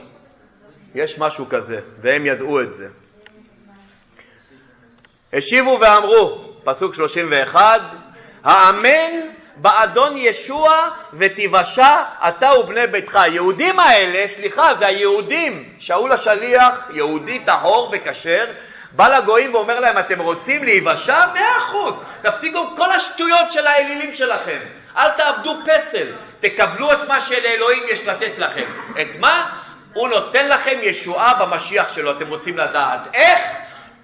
יש משהו כזה, והם ידעו את זה. השיבו ואמרו, פסוק 31, האמן באדון ישוע ותיוושע אתה ובני ביתך. היהודים האלה, סליחה, זה היהודים. שאול השליח, יהודי טהור וכשר, בא לגויים ואומר להם, אתם רוצים להיוושע? מאה אחוז. תפסיקו כל השטויות של האלילים שלכם. אל תעבדו פסל. תקבלו את מה שלאלוהים יש לתת לכם. את מה? הוא נותן לכם ישועה במשיח שלו. אתם רוצים לדעת איך?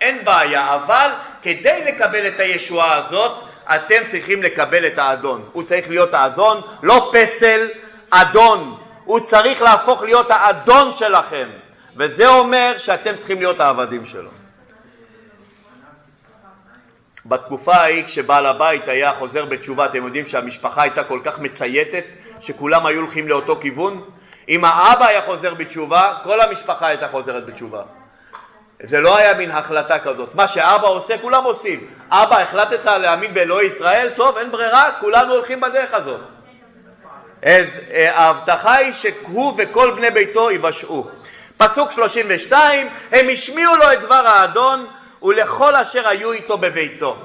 אין בעיה, אבל כדי לקבל את הישועה הזאת, אתם צריכים לקבל את האדון. הוא צריך להיות האדון, לא פסל, אדון. הוא צריך להפוך להיות האדון שלכם, וזה אומר שאתם צריכים להיות העבדים שלו. בתקופה ההיא כשבעל הבית היה חוזר בתשובה, אתם יודעים שהמשפחה הייתה כל כך מצייתת שכולם היו הולכים לאותו כיוון? אם האבא היה חוזר בתשובה, כל המשפחה הייתה חוזרת בתשובה. זה לא היה מין החלטה כזאת. מה שאבא עושה, כולם עושים. אבא, החלטת להאמין באלוהי ישראל? טוב, אין ברירה, כולנו הולכים בדרך הזאת. אז אה, ההבטחה היא שהוא וכל בני ביתו יבשעו. פסוק 32, הם השמיעו לו את דבר האדון ולכל אשר היו איתו בביתו.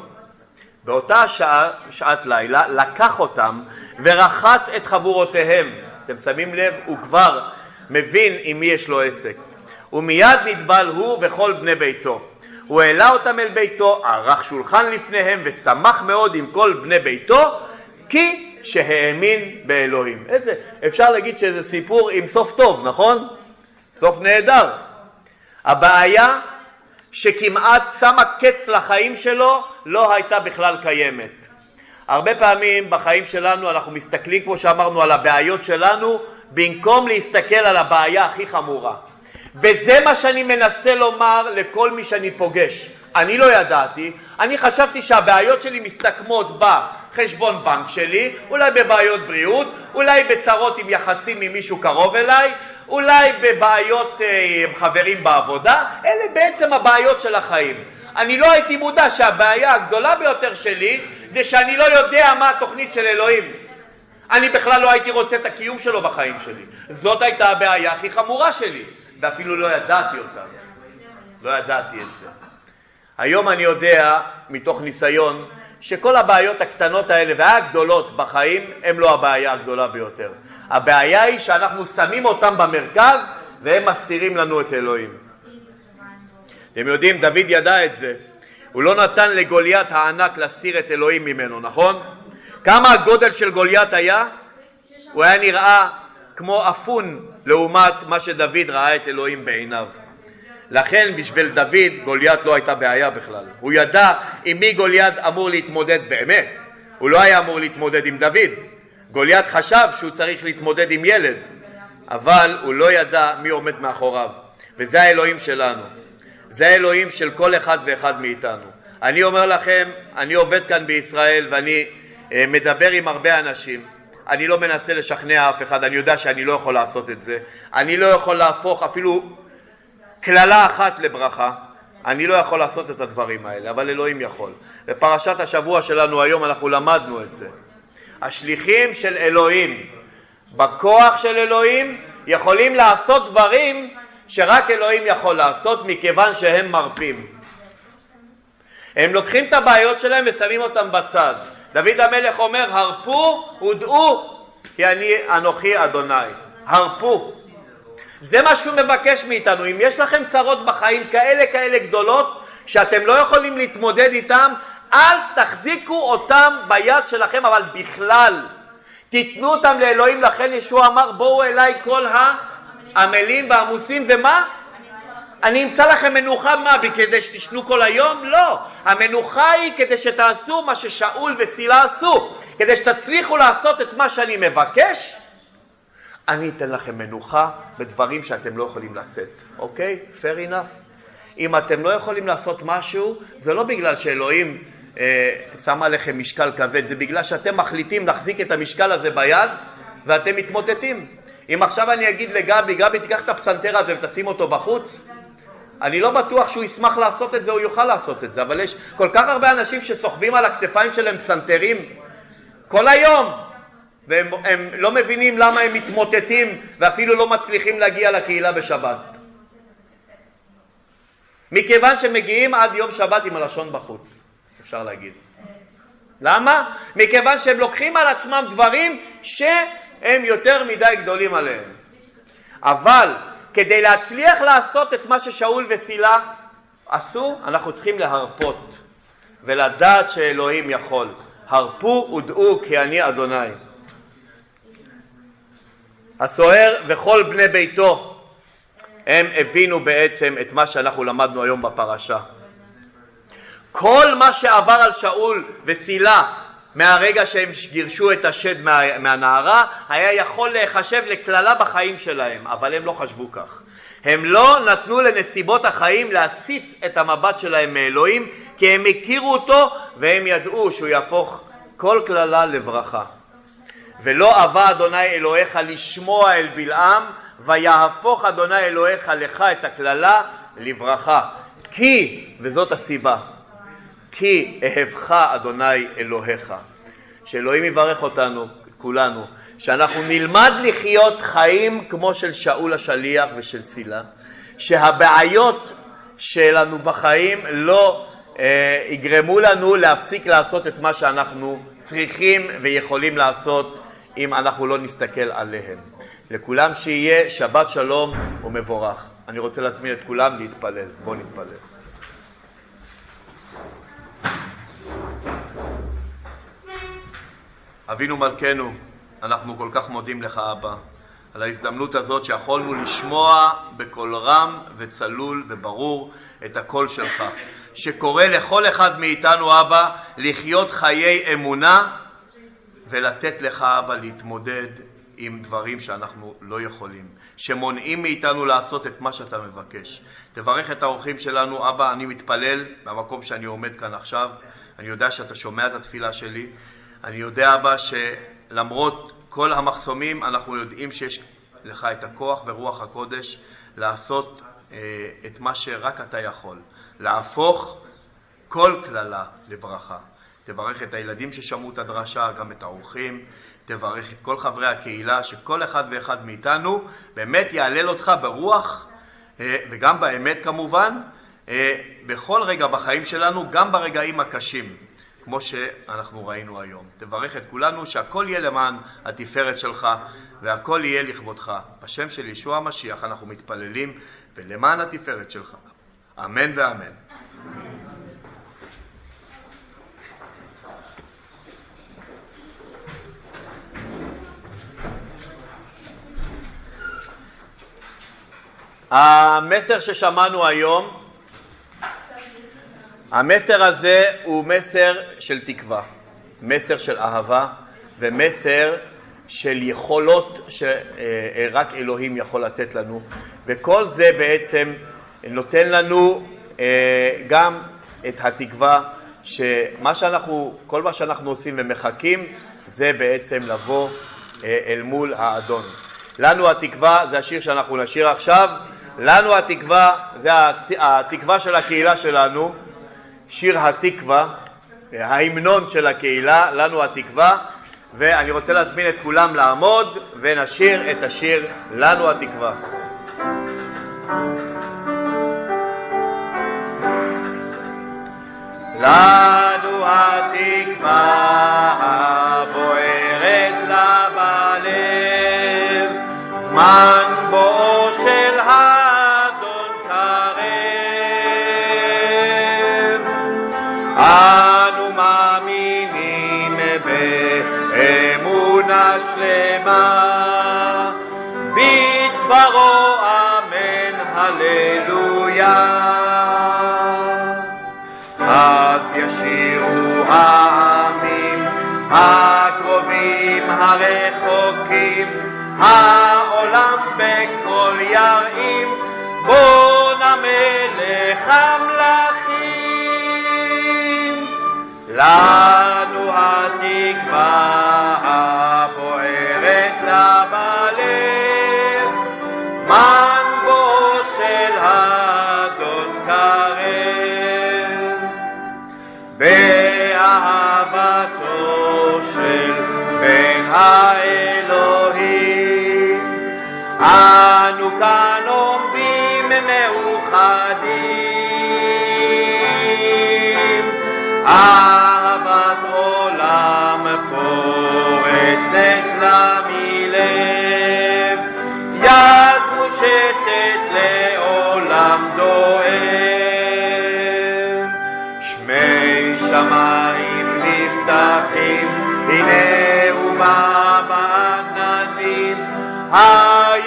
באותה שעה, שעת לילה, לקח אותם ורחץ את חבורותיהם. אתם שמים לב? הוא כבר מבין עם מי יש לו עסק. ומיד נטבל הוא וכל בני ביתו. הוא העלה אותם אל ביתו, ערך שולחן לפניהם ושמח מאוד עם כל בני ביתו, כי שהאמין באלוהים. איזה, אפשר להגיד שזה סיפור עם סוף טוב, נכון? סוף נהדר. הבעיה שכמעט שמה קץ לחיים שלו לא הייתה בכלל קיימת. הרבה פעמים בחיים שלנו אנחנו מסתכלים, כמו שאמרנו, על הבעיות שלנו, במקום להסתכל על הבעיה הכי חמורה. וזה מה שאני מנסה לומר לכל מי שאני פוגש. אני לא ידעתי, אני חשבתי שהבעיות שלי מסתכמות בחשבון בנק שלי, אולי בבעיות בריאות, אולי בצרות עם יחסים עם מישהו קרוב אליי, אולי בבעיות אה, עם חברים בעבודה, אלה בעצם הבעיות של החיים. אני לא הייתי מודע שהבעיה הגדולה ביותר שלי זה שאני לא יודע מה התוכנית של אלוהים. אני בכלל לא הייתי רוצה את הקיום שלו בחיים שלי. זאת הייתה הבעיה הכי חמורה שלי. ואפילו לא ידעתי אותם. לא ידעתי את זה. היום אני יודע, מתוך ניסיון, שכל הבעיות הקטנות האלה והגדולות בחיים הם לא הבעיה הגדולה ביותר. הבעיה היא שאנחנו שמים אותם במרכז והם מסתירים לנו את אלוהים. אתם יודעים, דוד ידע את זה. הוא לא נתן לגוליית הענק להסתיר את אלוהים ממנו, נכון? כמה הגודל של גוליית היה? הוא היה נראה כמו אפון לעומת מה שדוד ראה את אלוהים בעיניו. לכן בשביל דוד גוליית לא הייתה בעיה בכלל. הוא ידע עם מי גוליית אמור להתמודד באמת. הוא לא היה אמור להתמודד עם דוד. גוליית חשב שהוא צריך להתמודד עם ילד, אבל הוא לא ידע מי עומד מאחוריו. וזה האלוהים שלנו. זה האלוהים של כל אחד ואחד מאיתנו. אני אומר לכם, אני עובד כאן בישראל ואני אה, מדבר עם הרבה אנשים אני לא מנסה לשכנע אף אחד, אני יודע שאני לא יכול לעשות את זה. אני לא יכול להפוך אפילו קללה אחת לברכה. אני לא יכול לעשות את הדברים האלה, אבל אלוהים יכול. בפרשת השבוע שלנו היום אנחנו למדנו את זה. השליחים של אלוהים, בכוח של אלוהים, יכולים לעשות דברים שרק אלוהים יכול לעשות מכיוון שהם מרפים. הם לוקחים את הבעיות שלהם ושמים אותם בצד. דוד המלך אומר, הרפו ודעו כי אני אנוכי אדוני. הרפו. זה מה שהוא מבקש מאיתנו. אם יש לכם צרות בחיים כאלה כאלה גדולות, שאתם לא יכולים להתמודד איתם, אל תחזיקו אותם ביד שלכם, אבל בכלל. תיתנו אותם לאלוהים, לכן ישוע אמר, בואו אליי כל העמלים והעמוסים, ומה? אני אמצא לכם מנוחה מה, כדי שתשנו כל היום? לא. המנוחה היא כדי שתעשו מה ששאול וסילה עשו. כדי שתצליחו לעשות את מה שאני מבקש, אני אתן לכם מנוחה בדברים שאתם לא יכולים לשאת, אוקיי? fair enough. אם אתם לא יכולים לעשות משהו, זה לא בגלל שאלוהים אה, שם עליכם משקל כבד, זה בגלל שאתם מחליטים להחזיק את המשקל הזה ביד ואתם מתמוטטים. אם עכשיו אני אגיד לגבי, גבי תיקח את הפסנתר הזה ותשים אותו בחוץ, אני לא בטוח שהוא ישמח לעשות את זה או יוכל לעשות את זה, אבל יש כל כך הרבה אנשים שסוחבים על הכתפיים שלהם פסנתרים כל היום, והם לא מבינים למה הם מתמוטטים ואפילו לא מצליחים להגיע לקהילה בשבת. מכיוון שמגיעים עד יום שבת עם הלשון בחוץ, אפשר להגיד. למה? מכיוון שהם לוקחים על עצמם דברים שהם יותר מדי גדולים עליהם. אבל כדי להצליח לעשות את מה ששאול וסילה עשו, אנחנו צריכים להרפות ולדעת שאלוהים יכול. הרפו ודעו כי אני אדוני. הסוהר וכל בני ביתו הם הבינו בעצם את מה שאנחנו למדנו היום בפרשה. כל מה שעבר על שאול וסילה מהרגע שהם גירשו את השד מה, מהנערה היה יכול להיחשב לקללה בחיים שלהם, אבל הם לא חשבו כך. הם לא נתנו לנסיבות החיים להסיט את המבט שלהם מאלוהים, כי הם הכירו אותו והם ידעו שהוא יהפוך כל קללה לברכה. ולא אבה אדוני אלוהיך לשמוע אל בלעם, ויהפוך אדוני אלוהיך לך את הקללה לברכה. כי, וזאת הסיבה, כי אהבך אדוני אלוהיך. שאלוהים יברך אותנו, כולנו, שאנחנו נלמד לחיות חיים כמו של שאול השליח ושל סילה, שהבעיות שלנו בחיים לא אה, יגרמו לנו להפסיק לעשות את מה שאנחנו צריכים ויכולים לעשות אם אנחנו לא נסתכל עליהם. לכולם שיהיה שבת שלום ומבורך. אני רוצה להזמין את כולם להתפלל. בואו נתפלל. אבינו מלכנו, אנחנו כל כך מודים לך, אבא, על ההזדמנות הזאת שיכולנו לשמוע בקול רם וצלול וברור את הקול שלך, שקורא לכל אחד מאיתנו, אבא, לחיות חיי אמונה ולתת לך, אבא, להתמודד עם דברים שאנחנו לא יכולים, שמונעים מאיתנו לעשות את מה שאתה מבקש. תברך את האורחים שלנו, אבא, אני מתפלל במקום שאני עומד כאן עכשיו, אני יודע שאתה שומע את התפילה שלי, אני יודע, אבא, שלמרות כל המחסומים, אנחנו יודעים שיש לך את הכוח ברוח הקודש לעשות אה, את מה שרק אתה יכול, להפוך כל קללה לברכה. תברך את הילדים ששמעו את הדרשה, גם את האורחים, תברך את כל חברי הקהילה, שכל אחד ואחד מאיתנו באמת יהלל אותך ברוח אה, וגם באמת כמובן, אה, בכל רגע בחיים שלנו, גם ברגעים הקשים. כמו שאנחנו ראינו היום. תברך את כולנו שהכל יהיה למען התפארת שלך והכל יהיה לכבודך. בשם של ישוע המשיח אנחנו מתפללים ולמען התפארת שלך. אמן ואמן. המסר ששמענו היום המסר הזה הוא מסר של תקווה, מסר של אהבה ומסר של יכולות שרק אלוהים יכול לתת לנו, וכל זה בעצם נותן לנו אה, גם את התקווה שמה שאנחנו, כל מה שאנחנו עושים ומחכים זה בעצם לבוא אה, אל מול האדון. לנו התקווה, זה השיר שאנחנו נשיר עכשיו, לנו התקווה, זה התקווה של הקהילה שלנו, שיר התקווה, ההמנון של הקהילה, לנו התקווה, ואני רוצה להזמין את כולם לעמוד ונשיר את השיר לנו התקווה. לנו התקווה הבוערת לה בלב, זמן בואו של ה... הרחוקים העולם בקול ירעים בון המלך המלכים. לנו התקווה הבוערת לה בלב זמן האלוהים אנו כאן עומדים מאוחדים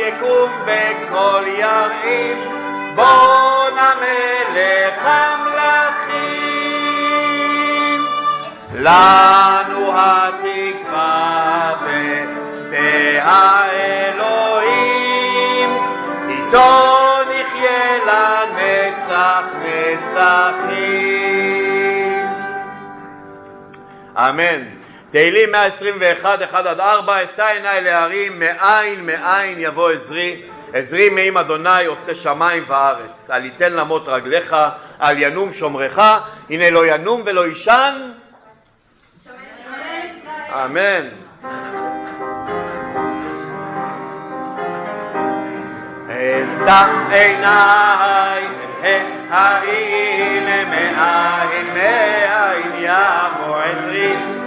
היקום בקול ירעים בון המלך המלכים. לנו התקווה בשדה האלוהים איתו נחיה לנצח נצחים. אמן תהילים 121, 1 עד 4, אשא עיניי להרים, מאין מאין יבוא עזרי, עזרי מעם אדוני עושה שמיים וארץ, אל יתן למות רגליך, אל ינום שומרך, הנה לא ינום ולא יישן. אמן. אשא עיניי ההרים מאין מאין יבוא עזרי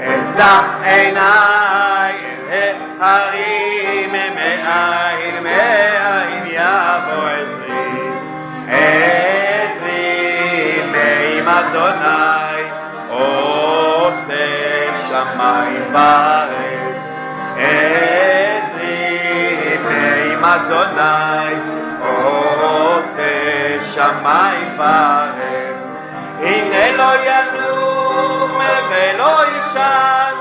אשא עיניי אל ההרים מאין מאין יבוא עזרי. עזרי מעם אדוני עושה שמיים בארץ. עזרי מעם אדוני עושה שמיים בארץ. הנה לא ינום ולא יישן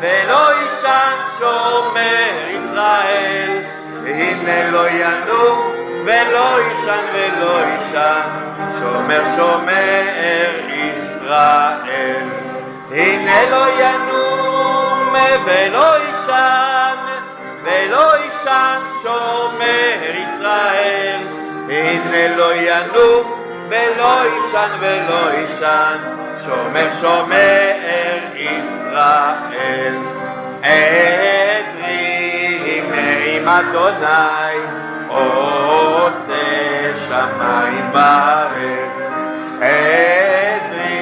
ולא יישן שומר ישראל הנה לא ינום ולא יישן ולא יישן שומר שומר ישראל הנה לא ינום ולא יישן ולא יישן שומר ישראל הנה לא ינום ולא יישן ולא יישן, שומר שומר ישראל. עזרי מעם אדוני, עושה שמיים בארץ. עזרי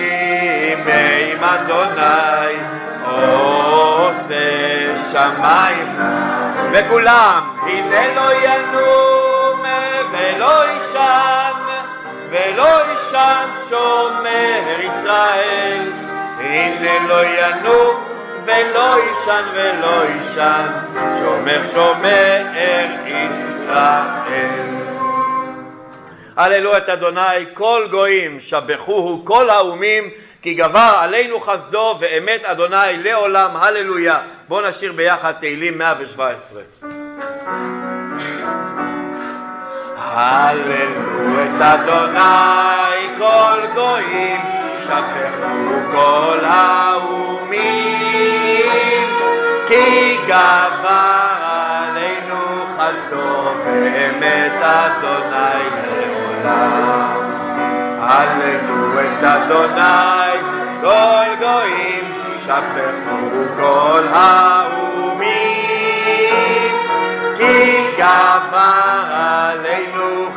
מעם אדוני, עושה שמיים. וכולם, הנה לא ינום ולא יישן ולא יישן שומר ישראל, הנה לא ינום ולא יישן ולא יישן, שומר שומר ישראל. הללו את אדוני כל גויים, שבחוהו כל האומים, כי גבר עלינו חסדו ואמת אדוני לעולם, הללויה. בואו נשיר ביחד תהילים 117. הללו את אדוני כל גויים, שפכו כל האומים, כי גבר עלינו חסדו באמת אדוני לעולם. הללו את אדוני כל גויים, שפכו כל האומים, כי גבר עלינו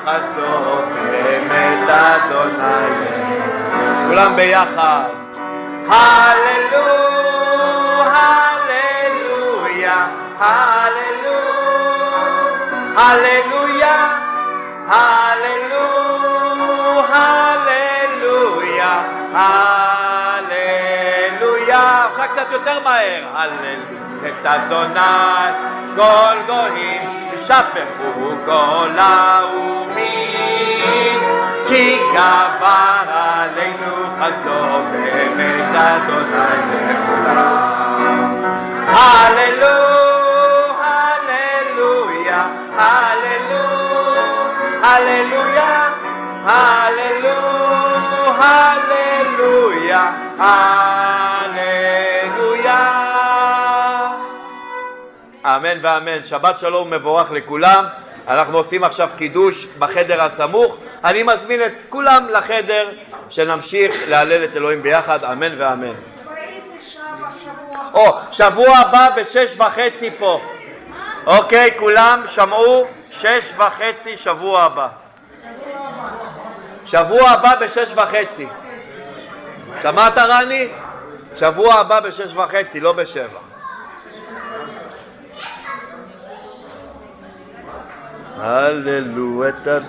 חסדו באמת אדוני. כולם ביחד. הללו, הללויה, הללו, הללויה, הללו, הללויה, הללויה. עכשיו קצת יותר מהר. הללו את אדוני כל גויים שפכו כל האומים כי גבר עלינו חסדו באמת אדוני לכולם. הללו, הללויה, אמן ואמן. שבת שלום ומבורך לכולם. אנחנו עושים עכשיו קידוש בחדר הסמוך. אני מזמין את כולם לחדר, שנמשיך להלל את אלוהים ביחד. אמן ואמן. או, שבוע הבא בשש וחצי פה. אוקיי, כולם שמעו? שש וחצי שבוע הבא. שבוע הבא בשש וחצי. שמעת רני? שבוע הבא בשש וחצי, לא בשבע. הללו את הדור